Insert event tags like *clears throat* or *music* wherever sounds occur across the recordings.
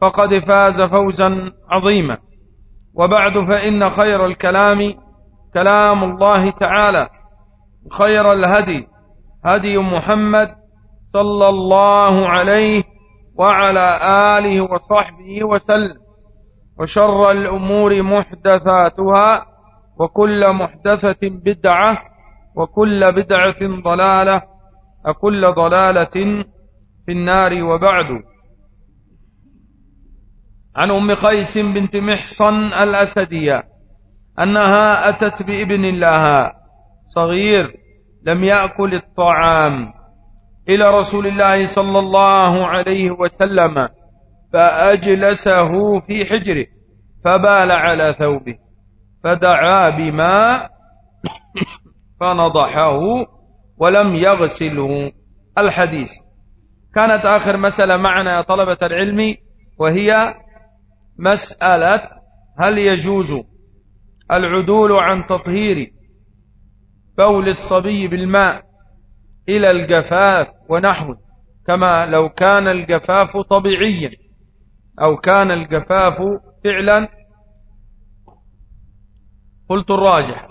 فقد فاز فوزا عظيما. وبعد فإن خير الكلام كلام الله تعالى. خير الهدي هدي محمد صلى الله عليه وعلى آله وصحبه وسلم. وشر الأمور محدثاتها وكل محدثة بدعة وكل بدعة ضلالة وكل ضلالة في النار وبعد. عن أم قيس بنت محصن الأسدية أنها أتت بابن لها صغير لم يأكل الطعام إلى رسول الله صلى الله عليه وسلم فأجلسه في حجره فبال على ثوبه فدعا بماء فنضحه ولم يغسله الحديث. كانت آخر مسألة معنا يا طلبة العلم وهي مسألة هل يجوز العدول عن تطهير بول الصبي بالماء إلى الجفاف ونحوه كما لو كان الجفاف طبيعيا أو كان الجفاف فعلا؟ قلت الراجح.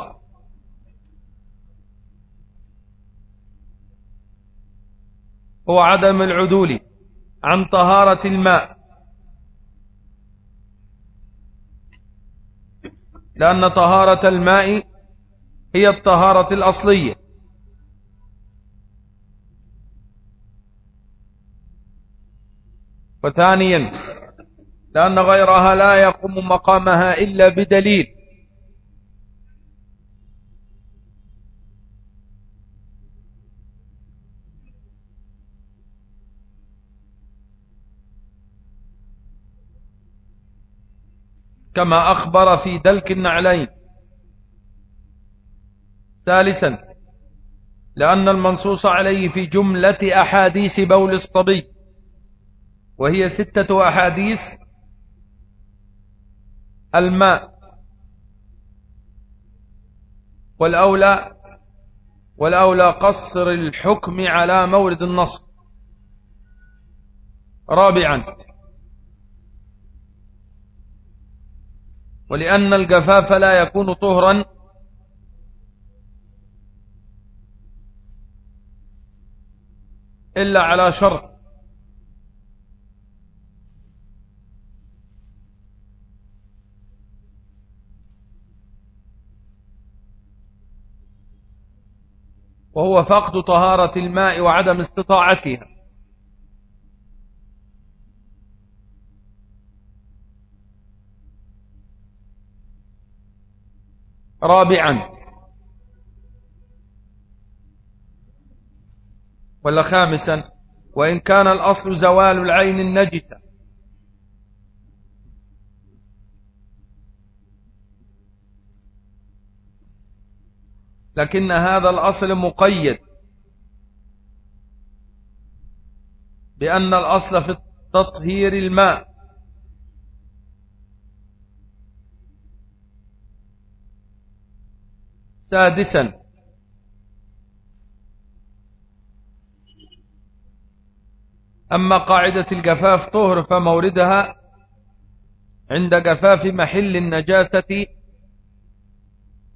هو عدم العدول عن طهارة الماء. لأن طهارة الماء هي الطهارة الأصلية. وثانيا لأن غيرها لا يقوم مقامها إلا بدليل. كما أخبر في دلك النعلين. ثالثا لأن المنصوص عليه في جملة أحاديث بول الصبي وهي ستة أحاديث الماء والأولى والأولى قصر الحكم على مورد النص. رابعا ولأن الجفاف لا يكون طهرا. إلا على شرط وهو فقد طهارة الماء وعدم استطاعتها. رابعا. ولا خامسا. وإن كان الأصل زوال العين النجسة. لكن هذا الأصل مقيد. بأن الأصل في تطهير الماء. سادسا. أما قاعدة الجفاف طهر فموردها عند جفاف محل النجاسة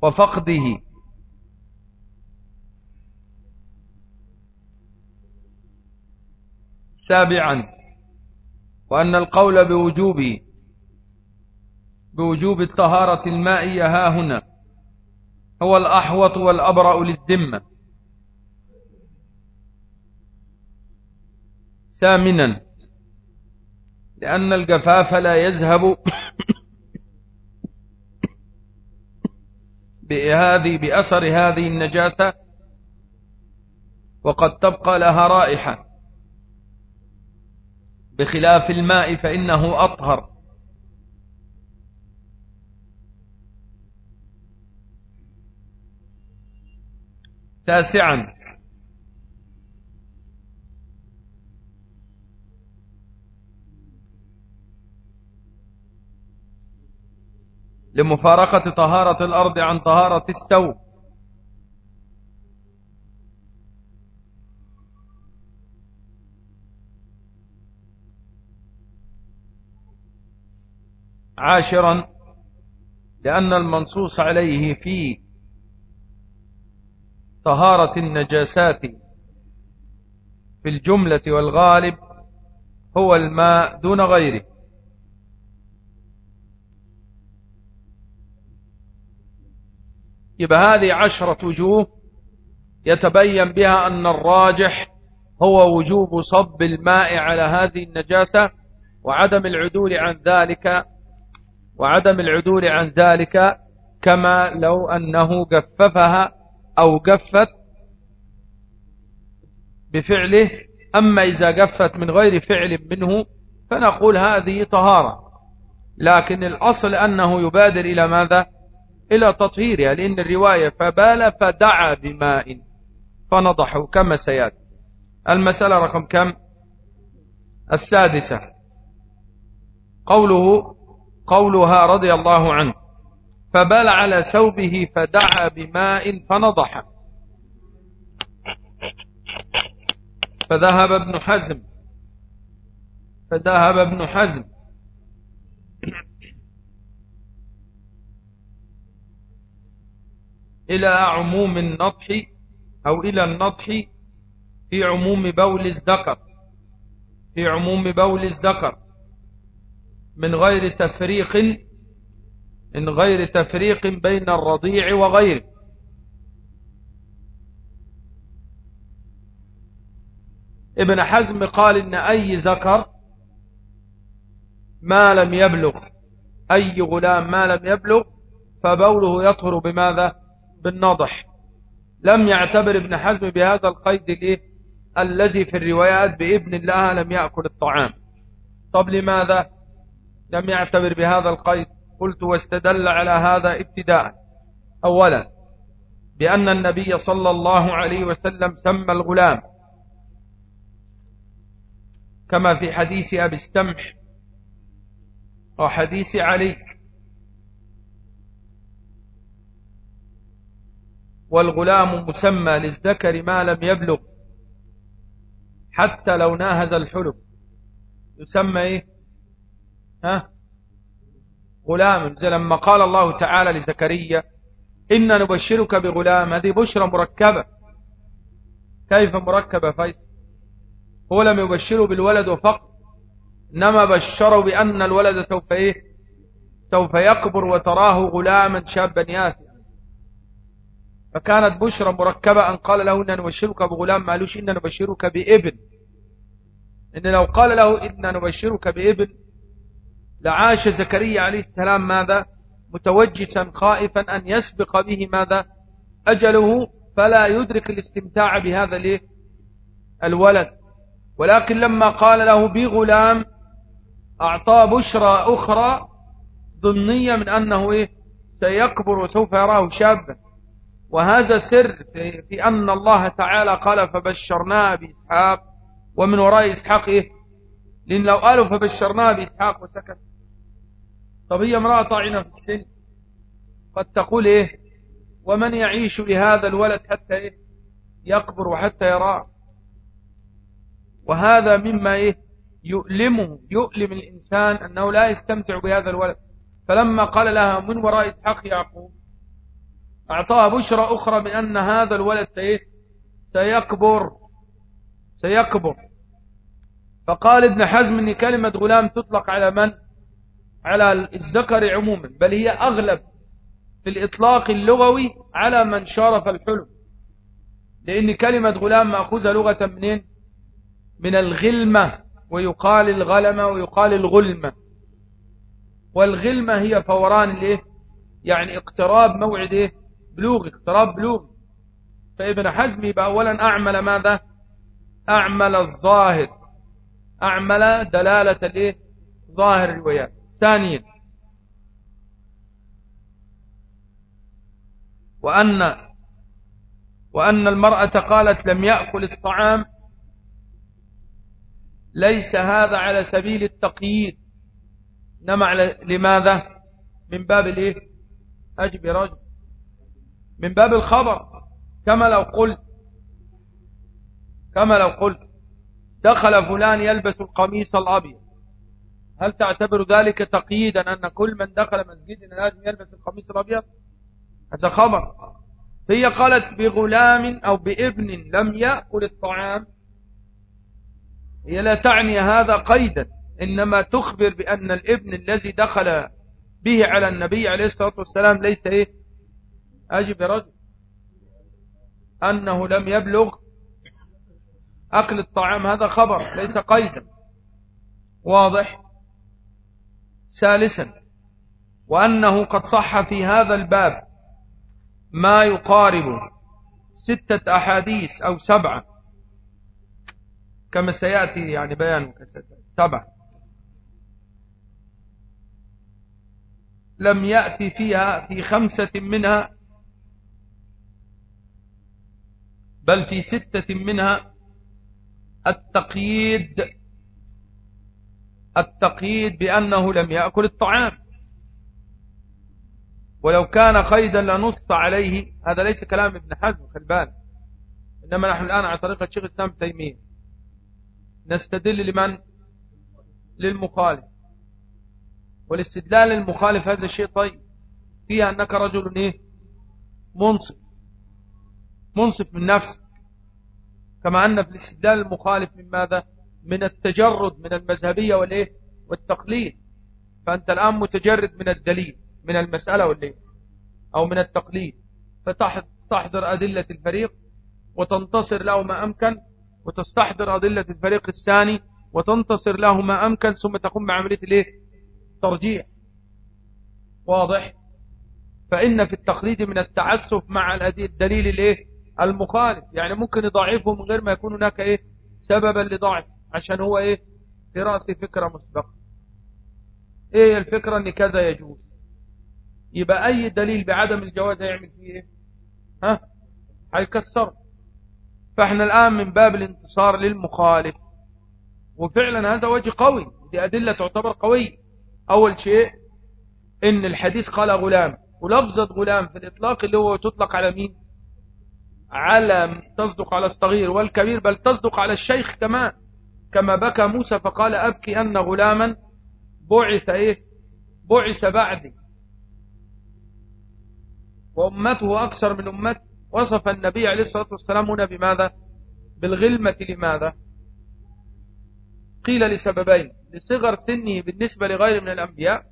وفقده. سابعا. وأن القول بوجوب بوجوب الطهارة المائية ها هنا. هو الأحوط والأبرأ للذمة. ثامنا لأن الجفاف لا يذهب *coughs* بهذه بأثر هذه النجاسة وقد تبقى لها رائحة. بخلاف الماء فإنه أطهر. تاسعا. لمفارقة طهارة الأرض عن طهارة السوء. عاشرا لأن المنصوص عليه في طهارة النجاسات في الجملة والغالب هو الماء دون غيره. يبقى هذه عشرة وجوه يتبين بها أن الراجح هو وجوب صب الماء على هذه النجاسة وعدم العدول عن ذلك وعدم العدول عن ذلك كما لو أنه جففها أو جفت بفعله أما إذا جفت من غير فعل منه فنقول هذه طهارة. لكن الأصل أنه يبادر إلى ماذا؟ إلى تطهيرها لأن الرواية فبال فدعا بماء فنضحه كما سيأتي. المسألة رقم كم؟ السادسة. قوله قولها رضي الله عنه. فبال على ثوبه فدعا بماء فنضح. فذهب ابن حزم. فذهب ابن حزم. إلى عموم النضح أو إلى النضح في عموم بول الذكر. في عموم بول الذكر. من غير تفريق من غير تفريق بين الرضيع وغيره. ابن حزم قال إن أي ذكر ما لم يبلغ أي غلام ما لم يبلغ فبوله يطهر بماذا؟ بالنضح. لم يعتبر ابن حزم بهذا القيد الذي في الروايات بابن الله لم يأكل الطعام. طب لماذا لم يعتبر بهذا القيد؟ قلت واستدل على هذا ابتداء. أولا بأن النبي صلى الله عليه وسلم سمى الغلام. كما في حديث أبي السمح وحديث علي. والغلام مسمى للذكر ما لم يبلغ حتى لو ناهز الحلم. يسمى إيه؟ ها؟ غلام لما قال الله تعالى لزكريا إن نبشرك بغلام هذه بشرى مركبة. كيف مركبة فيصل هو لم يبشره بالولد وفقط إنما بشروا بأن الولد سوف إيه؟ سوف يكبر وتراه غلاما شابا يافعا فكانت بشرى مركبة أن قال له إن نبشرك بغلام ما قالوش إن نبشرك بابن. إن لو قال له إن نبشرك بابن لعاش زكريا عليه السلام ماذا؟ متوجسا خائفا أن يسبق به ماذا؟ أجله فلا يدرك الاستمتاع بهذا الولد. ولكن لما قال له بغلام أعطاه بشرى أخرى ضمنية من أنه إيه؟ سيكبر وسوف يراه شابا. وهذا سر في, في أن الله تعالى قال فبشرناه بإسحاق ومن وراء إسحاق إيه؟ لأن لو قالوا فبشرناه بإسحاق وسكت. طب هي امرأة طاعنة في السن قد تقول إيه؟ ومن يعيش لهذا الولد حتى إيه؟ يكبر وحتى يراه وهذا مما إيه؟ يؤلمه يؤلم الإنسان أنه لا يستمتع بهذا الولد. فلما قال لها من وراء إسحاق يعقوب؟ أعطاها بشرى أخرى من أن هذا الولد سيكبر سيكبر. فقال ابن حزم أن كلمة غلام تطلق على من؟ على الذكر عموما بل هي أغلب في الإطلاق اللغوي على من شارف الحلم. لأن كلمة غلام مأخوذة لغة منين من الغلمة ويقال الغلمة ويقال الغلمة. والغلمة هي فوران الايه يعني اقتراب موعد إيه؟ بلوغ اقتراب بلوغ. فابن حزم يبقى اولا أعمل ماذا؟ أعمل الظاهر. أعمل دلالة الإيه؟ ظاهر الروايات ثانيا وأن وأن المرأة قالت لم يأكل الطعام ليس هذا على سبيل التقييد. إنما لماذا؟ من باب الإيه؟ أجب رجل. من باب الخبر. كما لو قلت كما لو قلت دخل فلان يلبس القميص الأبيض. هل تعتبر ذلك تقييدا أن كل من دخل مسجدنا لازم يلبس القميص الأبيض؟ هذا خبر. هي قالت بغلام أو بابن لم يأكل الطعام. هي لا تعني هذا قيدا إنما تخبر بأن الابن الذي دخل به على النبي عليه الصلاة والسلام ليس إيه؟ أجب رجل. أنه لم يبلغ أكل الطعام هذا خبر ليس قيدا. واضح؟ ثالثا وأنه قد صح في هذا الباب ما يقارب ستة أحاديث أو سبعة. كما سيأتي يعني بيان سبعة. لم يأتي فيها في خمسة منها بل في ستة منها التقييد التقييد بأنه لم يأكل الطعام. ولو كان قيدا لنص عليه. هذا ليس كلام ابن حزم خلبان إنما نحن الآن على طريقة شيخ الإسلام تيمية. نستدل لمن؟ للمخالف. والاستدلال للمخالف هذا الشيء طيب. فيها أنك رجل إيه؟ منصف. منصف من نفسك. كما أن في الاستدلال المخالف من ماذا؟ من التجرد من المذهبية والإيه؟ والتقليد. فأنت الآن متجرد من الدليل من المسألة والإيه؟ أو من التقليد. فتحضر أدلة الفريق وتنتصر له ما أمكن وتستحضر أدلة الفريق الثاني وتنتصر له ما أمكن ثم تقوم بعملية الإيه؟ ترجيح واضح؟ فإن في التقليد من التعسف مع الدليل الإيه؟ المخالف. يعني ممكن يضاعفه من غير ما يكون هناك إيه؟ سببا لضعف عشان هو إيه؟ في رأسه فكرة مسبقة. إيه الفكرة أن كذا يجوز؟ يبقى أي دليل بعدم الجواز هيعمل فيه إيه؟ ها؟ هيكسر فإحنا الآن من باب الانتصار للمخالف. وفعلا هذا وجه قوي. دي أدلة تعتبر قوية. أول شيء إن الحديث قال غلام. ولفظة غلام في الإطلاق اللي هو تطلق على مين؟ على تصدق على الصغير والكبير بل تصدق على الشيخ كمان. كما بكى موسى فقال أبكي أن غلاما بعث إيه؟ بعث بعدي. وأمته أكثر من أمته وصف النبي عليه الصلاة والسلام هنا بماذا؟ بالغلمة لماذا؟ قيل لسببين لصغر سنه بالنسبة لغير من الأنبياء.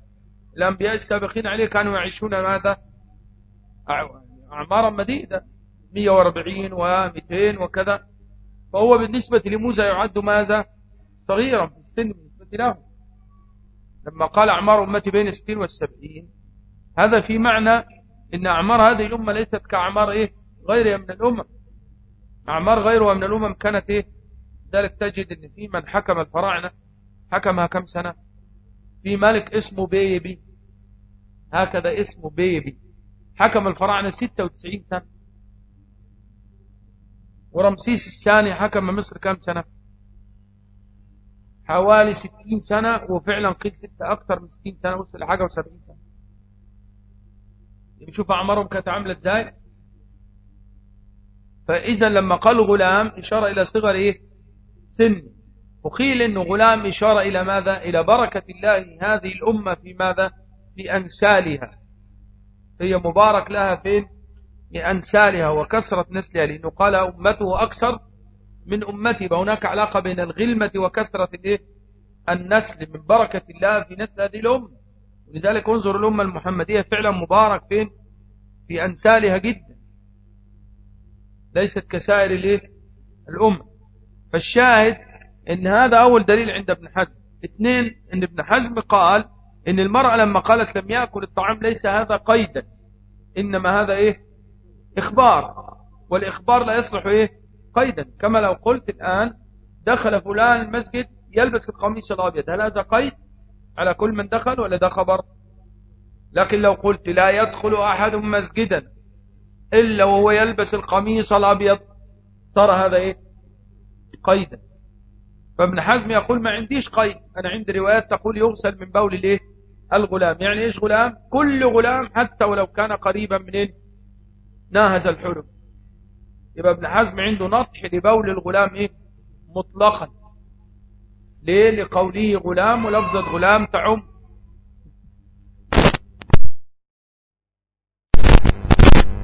الأنبياء السابقين عليه كانوا يعيشون ماذا؟ أعمارا مديدة 140 و200 وكذا. فهو بالنسبة لموسى يعد ماذا؟ صغيرا في السن بالنسبة له. لما قال أعمار أمتي بين الستين والسبعين هذا في معنى إن أعمار هذه الأمة ليست كأعمار إيه؟ غيرها من الأمم. أعمار غيرها من الأمم كانت إيه؟ ذلك تجد أن في من حكم الفراعنة حكمها كم سنة؟ في ملك اسمه بيبي. هكذا اسمه بيبي. حكم الفراعنة 96 سنة. ورمسيس الثاني حكم مصر كم سنة؟ حوالي 60 سنة وفعلا قيل ستة أكثر من 60 سنة وصل لحاجة و70 سنة. نشوف أعمارهم كانت عاملة إزاي. فإذا لما قال غلام إشارة إلى صغر إيه؟ سن. وقيل إنه غلام إشارة إلى ماذا؟ إلى بركة الله هذه الأمة في ماذا؟ في أنسالها هي مبارك لها فين؟ لأنسالها وكسرة نسلها لأنه قال أمته أكثر من أمتي. فهناك علاقة بين الغلمة وكسرة النسل من بركة الله في نسل هذه الأمة. لذلك انظر الأمة المحمدية فعلا مبارك فين؟ في أنسالها جدا. ليست كسائر الأمة. فالشاهد إن هذا أول دليل عند ابن حزم. اثنين إن ابن حزم قال إن المرأة لما قالت لم يأكل الطعام ليس هذا قيدا إنما هذا إيه؟ إخبار. والإخبار لا يصلح إيه؟ قيدا. كما لو قلت الآن دخل فلان المسجد يلبس القميص الأبيض. هل هذا قيد على كل من دخل ولا ده خبر؟ لكن لو قلت لا يدخل أحد مسجدا إلا وهو يلبس القميص الأبيض صار هذا إيه؟ قيدا. فابن حزم يقول ما عنديش قيد. أنا عندي روايات تقول يغسل من بول الإيه؟ الغلام. يعني إيش غلام؟ كل غلام حتى ولو كان قريبا من إيه ناهز الحلم. يبقى ابن حزم عنده نطح لبول الغلام إيه؟ مطلقا. ليه؟ لقوله غلام ولفظة غلام تعم.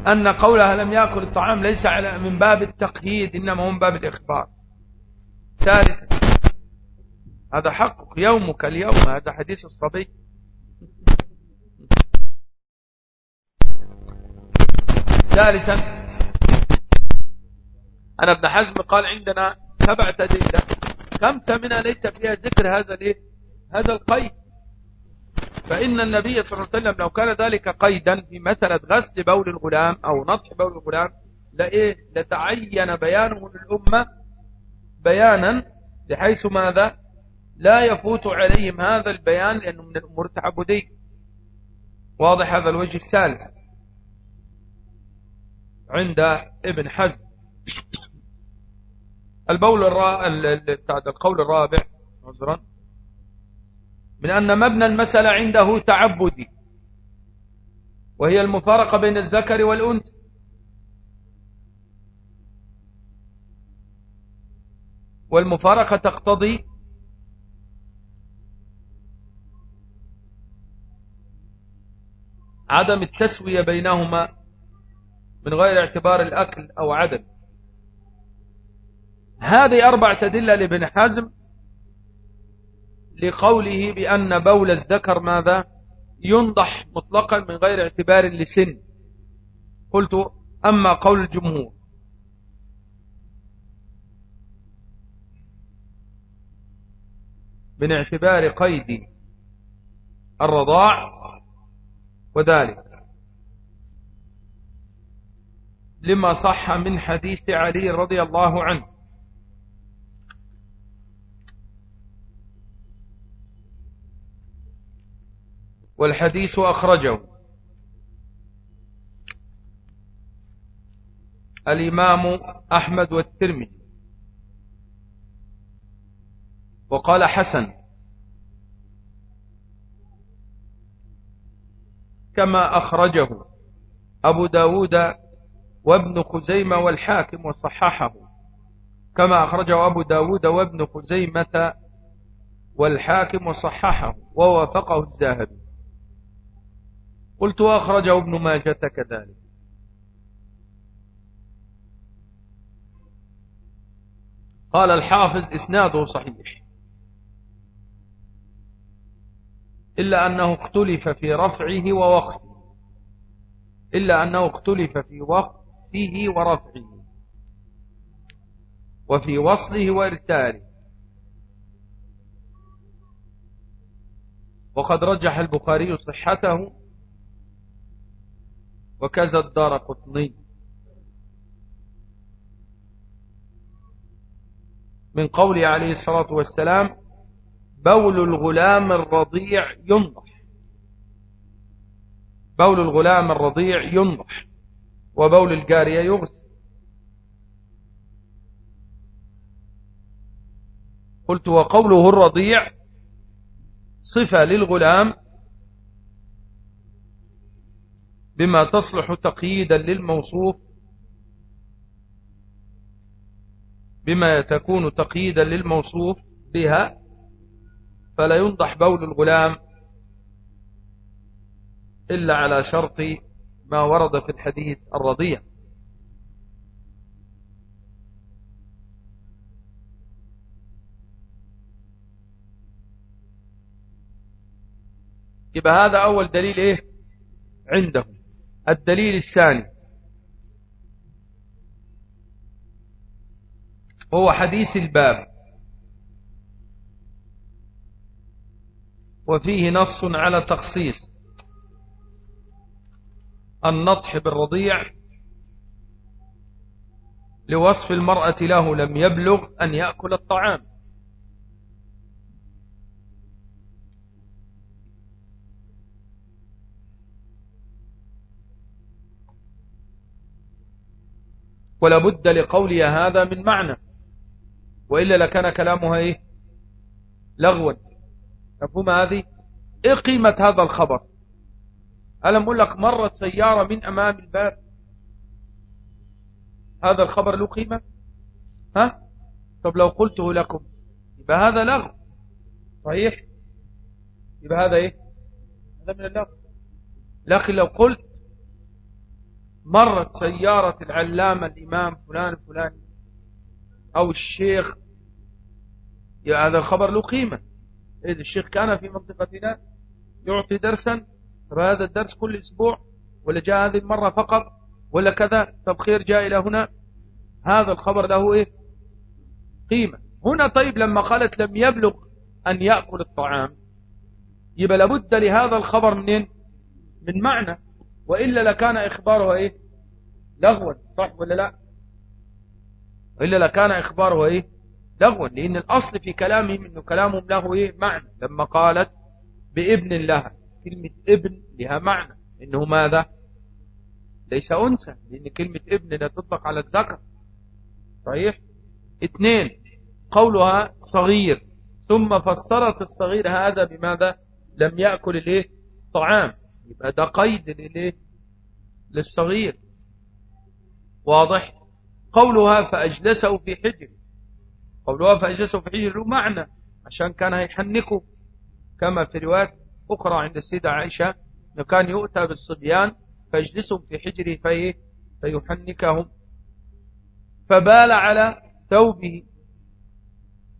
أن قولها لم يأكل الطعام ليس على من باب التقييد إنما من باب الإخبار. ثالثا هذا حقك يومك اليوم هذا حديث الصبي ثالثا أنا ابن حزم قال عندنا سبعة أدلة خمسة منها ليس فيها ذكر هذا الايه هذا القيد. فإن النبي صلى الله عليه وسلم لو كان ذلك قيدا في مسألة غسل بول الغلام أو نطح بول الغلام لإيه؟ لتعين بيانه للأمة بيانا بحيث ماذا؟ لا يفوت عليهم هذا البيان لأنه من الأمور التعبدية واضح هذا الوجه الثالث. عند ابن حزم. البول. القول الرابع عذرا من أن مبنى المسألة عنده تعبدي وهي المفارقة بين الذكر والأنثى. والمفارقة تقتضي عدم التسوية بينهما. من غير اعتبار الأكل أو عدم. هذه أربعة أدلة لابن حزم لقوله بأن بول الذكر ماذا؟ ينضح مطلقا من غير اعتبار لسن. قلت أما قول الجمهور. من اعتبار قيد الرضاع وذلك. لما صح من حديث علي رضي الله عنه. والحديث أخرجه. الإمام أحمد والترمذي. وقال حسن. كما أخرجه أبو داود وابن خزيمة والحاكم وصححه كما أخرجه أبو داود وابن خزيمة والحاكم وصححه ووافقه الزاهبي قلت وأخرجه ابن ماجة كذلك. قال الحافظ إسناده صحيح. إلا أنه اختلف في رفعه ووقفه. إلا أنه اختلف في وقفه ورفعه. وفي وصله وإرساله. وقد رجح البخاري صحته. وكذا الدار قطني. من قوله عليه الصلاة والسلام بول الغلام الرضيع ينضح. بول الغلام الرضيع ينضح. وبول الجارية يغسل. قلت وقوله الرضيع صفة للغلام بما تصلح تقييدا للموصوف بما تكون تقييدا للموصوف بها فلا ينضح بول الغلام إلا على شرط ما ورد في الحديث الرضيع. يبقى هذا أول دليل إيه؟ عنده الدليل الثاني. هو حديث الباب. وفيه نص على تخصيص. النطح بالرضيع لوصف المرأة له لم يبلغ أن يأكل الطعام. ولا بد لقولها هذا من معنى وإلا لكان كلامها إيه؟ لغوا. مفهوم هذه؟ إيه قيمة هذا الخبر؟ ألم أقول لك مرت سيارة من أمام الباب؟ هذا الخبر له قيمة؟ ها؟ طب لو قلته لكم يبقى هذا لغو. صحيح؟ يبقى هذا إيه؟ هذا من اللغو. لكن لو قلت مرت سيارة العلامة الإمام فلان فلان أو الشيخ هذا الخبر له قيمة. إذا الشيخ كان في منطقتنا يعطي درسا فهذا الدرس كل أسبوع ولا جاء هذه المرة فقط ولا كذا؟ طب خير جاء إلى هنا. هذا الخبر له إيه؟ قيمة. هنا طيب لما قالت لم يبلغ أن يأكل الطعام. يبقى لابد لهذا الخبر منين؟ من معنى. وإلا لكان إخبارها إيه؟ لغوا. صح ولا لا؟ وإلا لكان إخباره إيه؟ لغوا. لأن الأصل في كلامهم أنه كلامهم له إيه؟ معنى. لما قالت بابن لها كلمة ابن لها معنى. إنه ماذا؟ ليس أنثى لأن كلمة ابن لا تطلق على الذكر. صحيح؟ اثنين قولها صغير. ثم فسرت الصغير هذا بماذا؟ لم يأكل الايه طعام. يبقى ده قيد للايه للصغير. واضح؟ قولها فأجلسه في حجر. قولها فأجلسه في حجر له معنى عشان كان هيحنكه. كما في روايات أخرى عند السيدة عائشة أنه كان يؤتى بالصبيان فيجلسهم في حجره في فيحنكهم. فبال على ثوبه.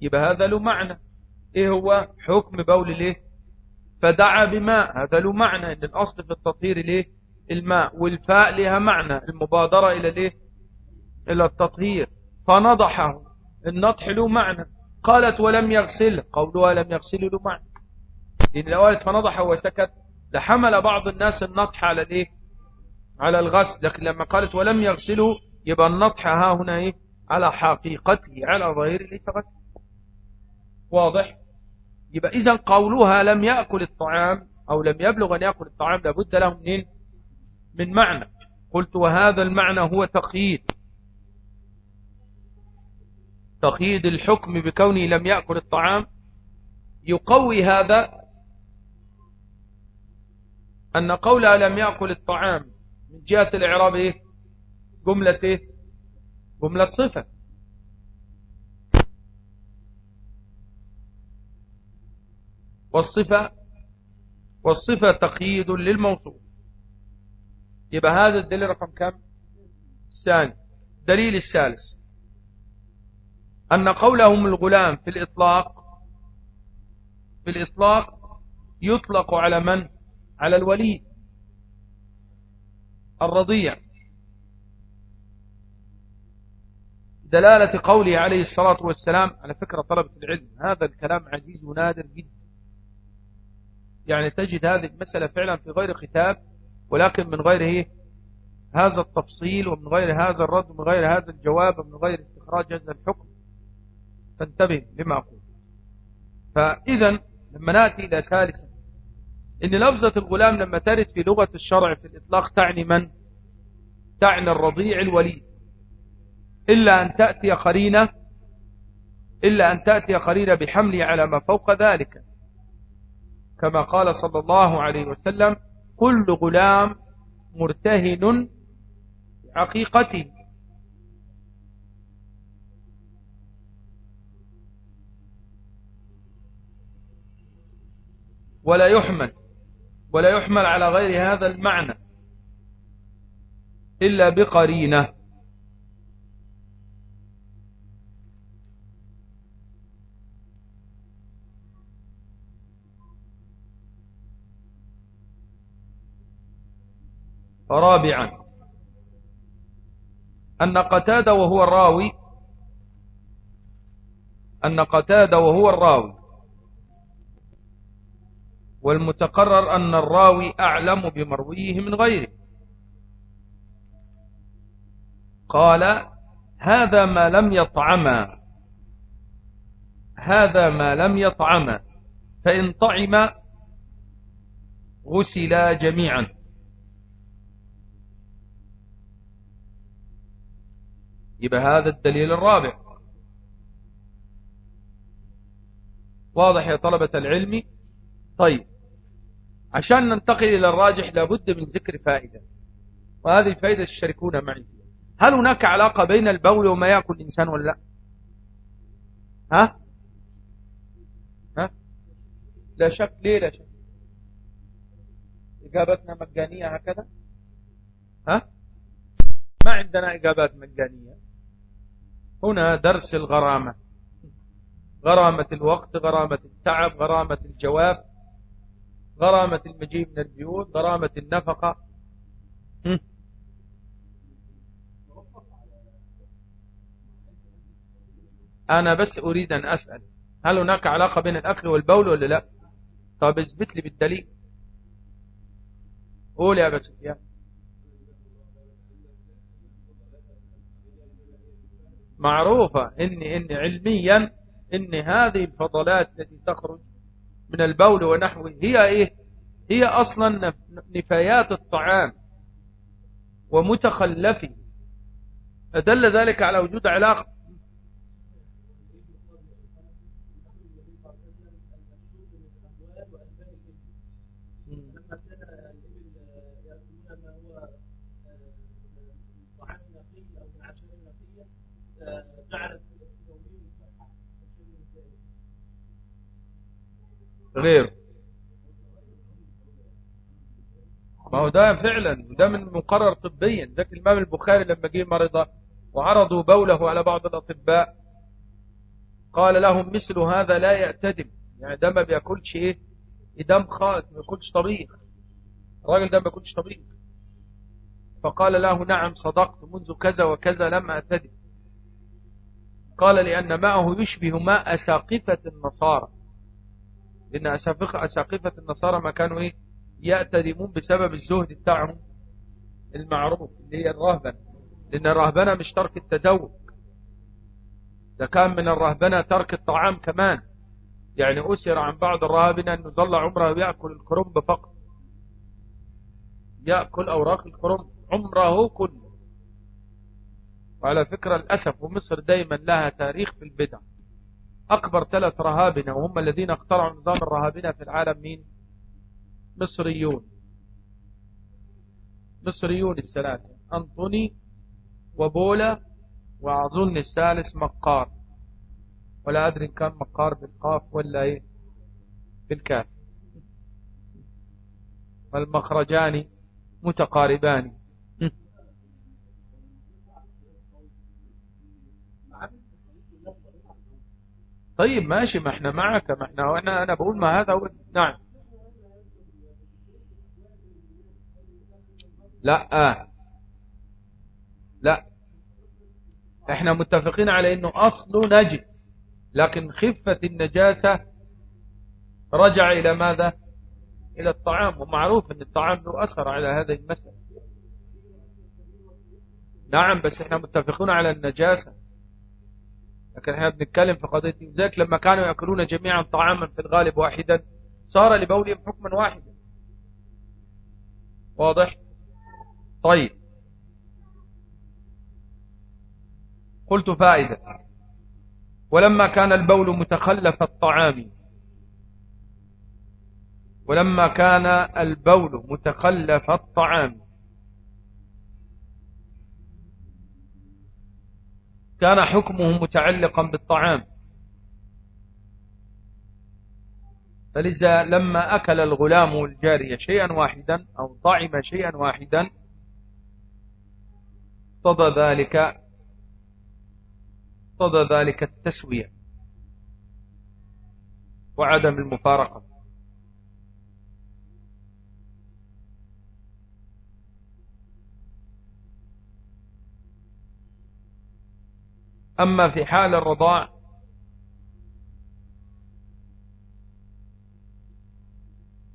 يبقى هذا له معنى. إيه هو حكم بول الإيه؟ فدعا بماء. هذا له معنى. إن الأصل في التطهير الإيه؟ الماء. والفاء لها معنى. المبادرة إلى الإيه؟ إلى التطهير. فنضحه. النضح له معنى. قالت ولم يغسله قولها لم يغسله له معنى. لأن لو قالت فنضحه وسكت لحمل بعض الناس النضح على الإيه؟ على الغسل. لكن لما قالت ولم يغسله يبقى النضح ها هنا إيه؟ على حقيقته على ظاهره ليس غسل. واضح؟ يبقى إذا قولها لم يأكل الطعام أو لم يبلغ أن يأكل الطعام لابد له من من معنى. قلت وهذا المعنى هو تقييد. تقييد الحكم بكونه لم يأكل الطعام. يقوي هذا أن قولها لم يأكل الطعام من جهة الإعراب إيه؟ جملة إيه؟ جملة صفة. والصفة والصفة تقييد للموصوف. يبقى هذا الدليل رقم كم؟ الثاني دليل الثالث. أن قولهم الغلام في الإطلاق في الإطلاق يطلق على من؟ على الولي الرضيع. دلالة قوله عليه الصلاة والسلام على فكرة طلبة العلم هذا الكلام عزيز ونادر جدا. يعني تجد هذه المسألة فعلا في غير كتاب ولكن من غير إيه؟ هذا التفصيل ومن غير هذا الرد ومن غير هذا الجواب ومن غير استخراج هذا الحكم. فانتبه لما أقول. فإذا لما نأتي إلى ثالثا إن لفظة الغلام لما ترد في لغة الشرع في الإطلاق تعني من؟ تعني الرضيع الوليد. إلا أن تأتي قرينة إلا أن تأتي قرينة بحمله على ما فوق ذلك. كما قال صلى الله عليه وسلم كل غلام مرتهن عقيقته ولا يحمل. ولا يحمل على غير هذا المعنى إلا بقرينة. رابعا أن قتادة وهو الراوي أن قتادة وهو الراوي. والمتقرر أن الراوي أعلم بمرويه من غيره. قال هذا ما لم يطعما هذا ما لم يطعما فإن طعم غسلا جميعا. يبقى هذا الدليل الرابع. واضح يا طلبة العلم؟ طيب. عشان ننتقل إلى الراجح لابد من ذكر فائدة. وهذه الفائدة تشاركون معي. هل هناك علاقة بين البول وما يأكل الإنسان ولا لا؟ ها؟ ها؟ لا شك. ليه لا شك؟ إجابتنا مجانية هكذا؟ ها؟ ما عندنا إجابات مجانية. هنا درس الغرامة. غرامة الوقت غرامة التعب غرامة الجواب. غرامة المجيء من البيوت غرامة النفقة. أنا بس أريد أن أسأل هل هناك علاقة بين الأكل والبول ولا لا؟ طب اثبت لي بالدليل. قول يا أبا سفيان. معروفة إن, إن علميا إن هذه الفضلات التي تخرج من البول ونحوه هي إيه؟ هي أصلا نفايات الطعام ومتخلفه. فدل ذلك على وجود علاقة غير. ما هو ده فعلا وده من مقرر طبيا. ذاك الإمام البخاري لما جه مرض وعرضوا بوله على بعض الأطباء قال لهم مثل هذا لا يأتدم. يعني ده ما بيأكلش إيه؟ دم خالص ما بيأكلش طبيخ. الراجل ده ما بيأكلش طبيخ. فقال له نعم صدقت منذ كذا وكذا لم أتدم. قال لأن ماءه يشبه ماء أساقفة النصارى. لأن أساقفة النصارى ما كانوا إيه؟ يأتدمون بسبب الزهد بتاعهم المعروف اللي هي الرهبنة. لأن الرهبنة مش ترك التزوج ده كان من الرهبنة ترك الطعام كمان. يعني أسر عن بعض الرهبنة أنه ظل عمره ويأكل الكرنب فقط. يأكل أوراق الكرنب عمره كله. وعلى فكرة الأسف ومصر دايما لها تاريخ في البدع. أكبر ثلاث رهابنة وهم الذين اخترعوا نظام الرهابنة في العالم مين؟ مصريون. مصريون الثلاثة أنطوني وبولا وأظن الثالث مقار. ولا أدري إن كان مقار بالقاف ولا إيه؟ بالكاف. والمخرجان متقاربان. طيب ماشي ما إحنا معك ما إحنا وأنا أنا بقول ما هذا هو نعم. لا لا. إحنا متفقين على إنه اصله نجس لكن خفة النجاسة رجع إلى ماذا؟ إلى الطعام ومعروف إن الطعام له أثر على هذه المسألة. نعم بس إحنا متفقون على النجاسة. لكن إحنا بنتكلم في قضية ذلك لما كانوا يأكلون جميعا طعاما في الغالب واحدا صار لبولهم حكما واحدا. واضح؟ طيب. قلت فائدة. ولما كان البول متخلف الطعام ولما كان البول متخلف الطعام كان حكمه متعلقا بالطعام. فلذا لما أكل الغلام الجارية شيئا واحدا أو طعم شيئا واحدا اقتضى ذلك اقتضى ذلك التسوية وعدم المفارقة. أما في حال الرضاع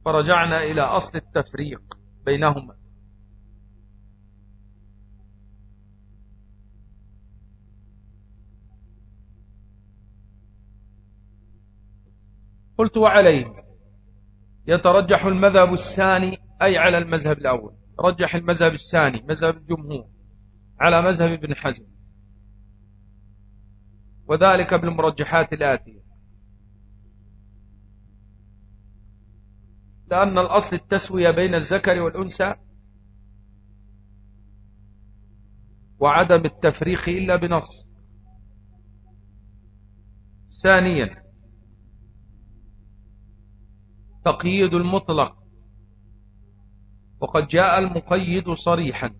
فرجعنا إلى أصل التفريق بينهما. قلت وعليه يترجح المذهب الثاني أي على المذهب الأول رجح المذهب الثاني مذهب الجمهور على مذهب ابن حزم. وذلك بالمرجحات الآتية. لأن الأصل التسوية بين الذكر والأنثى وعدم التفريق إلا بنص. ثانيا تقييد المطلق. وقد جاء المقيد صريحا.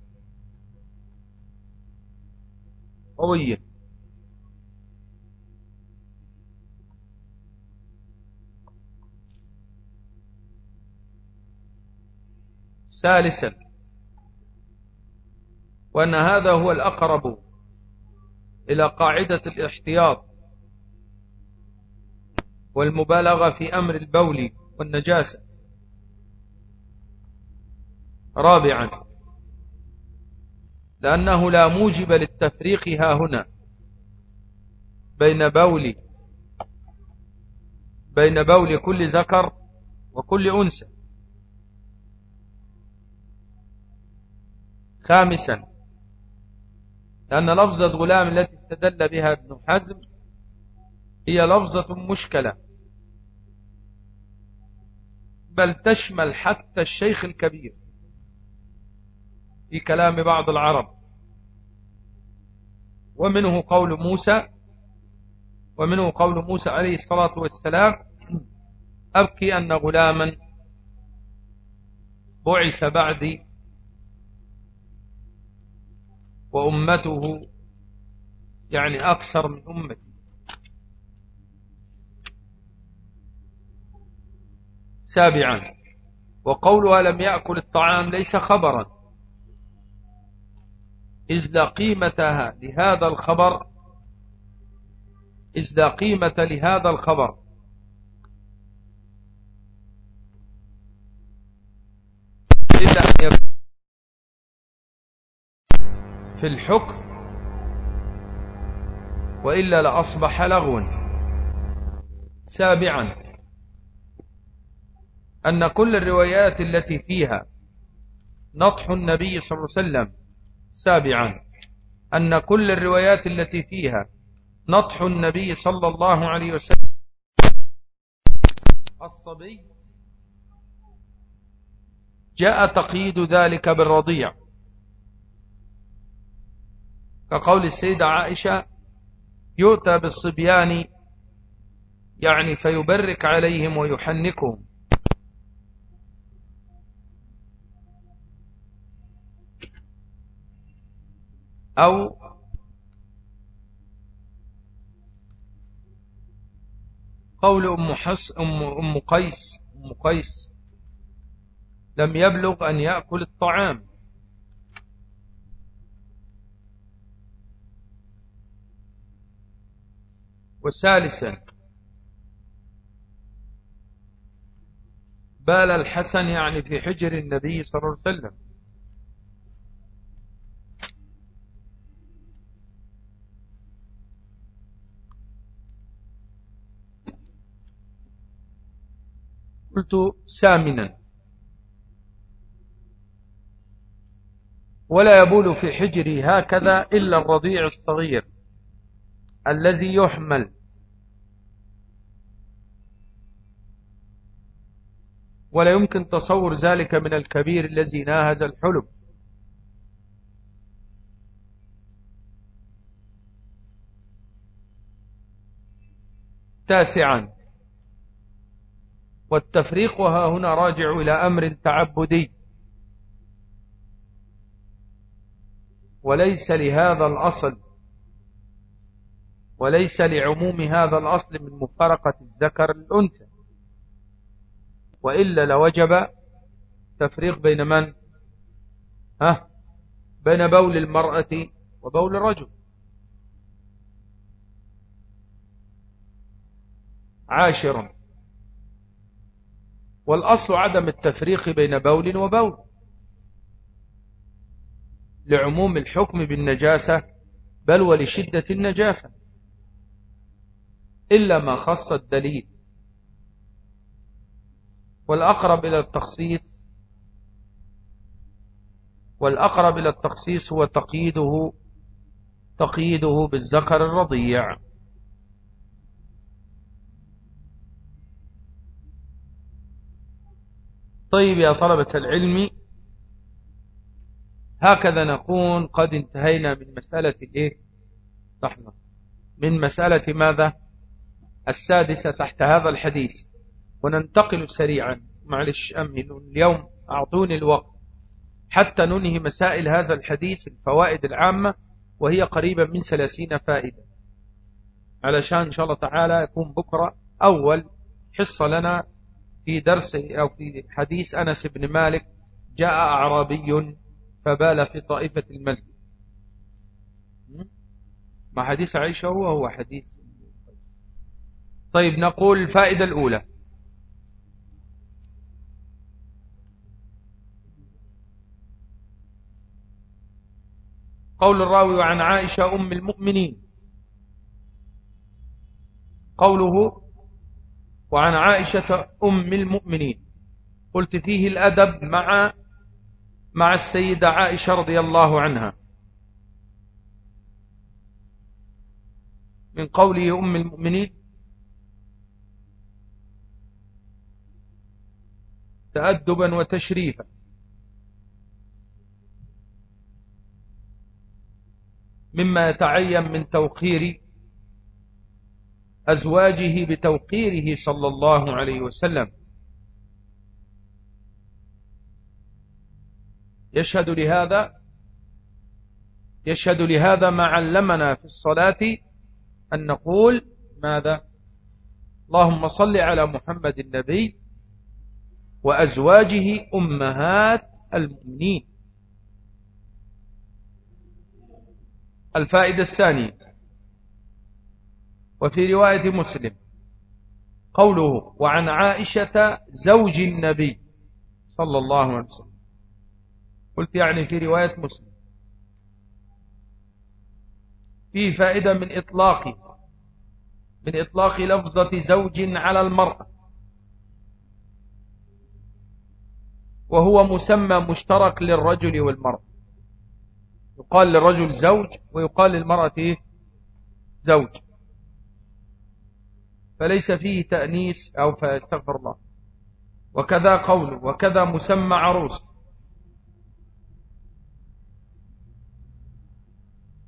قويا. ثالثا وأن هذا هو الأقرب إلى قاعدة الاحتياط والمبالغة في أمر البول والنجاسة. رابعا لأنه لا موجب للتفريق ها هنا بين بول بين بول كل ذكر وكل أنثى. خامسا لأن لفظة غلام التي استدل بها ابن حزم هي لفظة مشكلة. بل تشمل حتى الشيخ الكبير في كلام بعض العرب. ومنه قول موسى ومنه قول موسى عليه الصلاة والسلام أبكي أن غلاما بعث بعدي وأمته يعني أكثر من أمتي. سابعا وقولها لم يأكل الطعام ليس خبرا. إذ لا قيمتها لهذا الخبر إذ لا قيمة لهذا الخبر. في الحكم وإلا لأصبح لغوا سابعا أن كل الروايات التي فيها نطح النبي صلى الله عليه وسلم. سابعا أن كل الروايات التي فيها نطح النبي صلى الله عليه وسلم. الصبي جاء تقييد ذلك بالرضيع. كقول السيدة عائشة يؤتى بالصبيان يعني فيبرك عليهم ويحنكهم. أو قول أم, حس أم, أم قيس أم قيس لم يبلغ أن يأكل الطعام. وثالثا بال الحسن يعني في حجر النبي صلى الله عليه وسلم. قلت سامنا ولا يبول في حجري هكذا إلا الرضيع الصغير الذي يحمل. ولا يمكن تصور ذلك من الكبير الذي ناهز الحلم. تاسعا. والتفريق ها هنا راجع إلى أمر تعبدي. وليس لهذا الأصل. وليس لعموم هذا الأصل من مفارقة الذكر الأنثى. وإلا لوجب تفريق بين من؟ ها؟ بين بول المرأة وبول الرجل. عاشرا والأصل عدم التفريق بين بول وبول. لعموم الحكم بالنجاسة بل ولشدة النجاسة. إلا ما خص الدليل. والأقرب إلى التخصيص والأقرب إلى التخصيص هو تقييده تقييده بالذكر الرضيع. طيب يا طلبة العلم هكذا نكون قد انتهينا من مسألة الإيه؟ لحظة. من مسألة ماذا؟ السادسة تحت هذا الحديث. وننتقل سريعا. معلش أمهل اليوم أعطوني الوقت. حتى ننهي مسائل هذا الحديث الفوائد العامة وهي قريبا من ثلاثين فائدة. علشان إن شاء الله تعالى يكون بكرة أول حصة لنا في درس أو في حديث أنس بن مالك جاء أعرابي فبال في طائفة المسجد. ما حديث عائشة هو؟ هو حديث. طيب نقول الفائدة الأولى. قول الراوي عن عائشة أم المؤمنين. قوله وعن عائشة أم المؤمنين. قلت فيه الأدب مع مع السيدة عائشة رضي الله عنها. من قوله أم المؤمنين. تأدبا وتشريفا. مما يتعين من توقير أزواجه بتوقيره صلى الله عليه وسلم. يشهد لهذا يشهد لهذا ما علمنا في الصلاة أن نقول ماذا؟ اللهم صل على محمد النبي وأزواجه أمهات المؤمنين. الفائدة الثانية. وفي رواية مسلم قوله وعن عائشة زوج النبي صلى الله عليه وسلم قلت يعني في رواية مسلم. فيه فائدة من إطلاق من إطلاق لفظة زوج على المرأة. وهو مسمى مشترك للرجل والمرأة. يقال للرجل زوج ويقال للمرأة إيه؟ زوج. فليس فيه تأنيس أو فاستغفر الله. وكذا قوله وكذا مسمى عروس.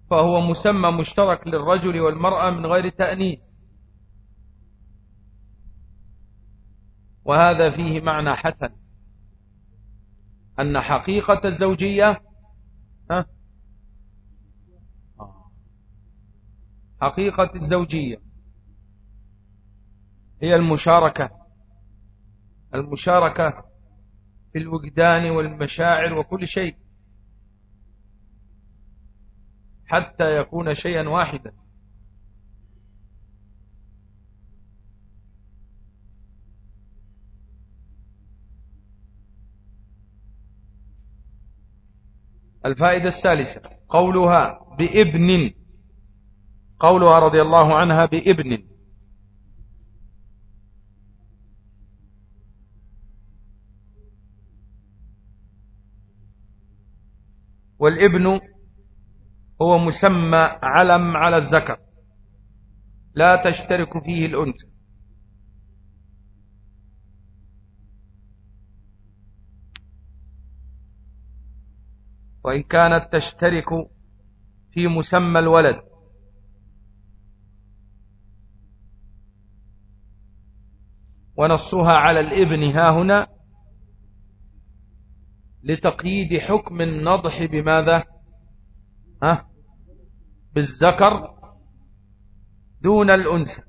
فهو مسمى مشترك للرجل والمرأة من غير تأنيث وهذا فيه معنى حسن. أن حقيقة الزوجية ها حقيقة الزوجية. هي المشاركة المشاركة في الوجدان والمشاعر وكل شيء. حتى يكون شيئا واحدا. الفائدة الثالثة قولها بإبن. قولها رضي الله عنها بإبن. والإبن هو مسمى علم على الذكر. لا تشترك فيه الأنثى. وإن كانت تشترك في مسمى الولد. ونصها على الإبن ها هنا لتقييد حكم النضح بماذا؟ ها؟ بالذكر دون الأنثى.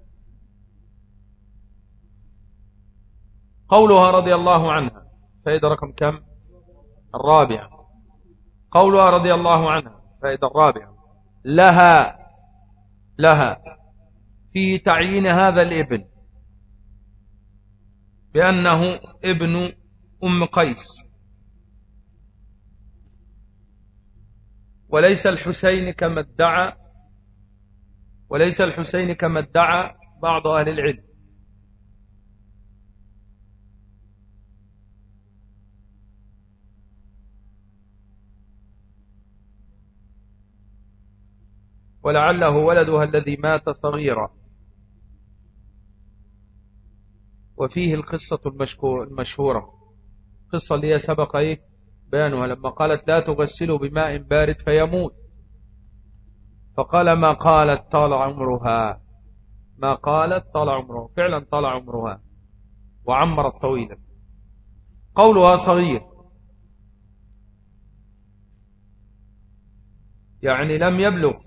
قولها رضي الله عنها. فائدة رقم كم؟ الرابعة. قولها رضي الله عنها. فائدة الرابعة. لها لها. في تعيين هذا الإبن. بأنه ابن أم قيس. وليس الحسين كما ادعى وليس الحسين كما ادعى بعض أهل العلم. ولعله ولدها الذي مات صغيرا. وفيه القصة المشهورة. قصة اللي سبق إيه؟ بيانها. لما قالت لا تغسلوا بماء بارد فيموت. فقال ما قالت طال عمرها. ما قالت طال عمرها. فعلا طال عمرها. وعمرت طويلا. قولها صغير. يعني لم يبلغ.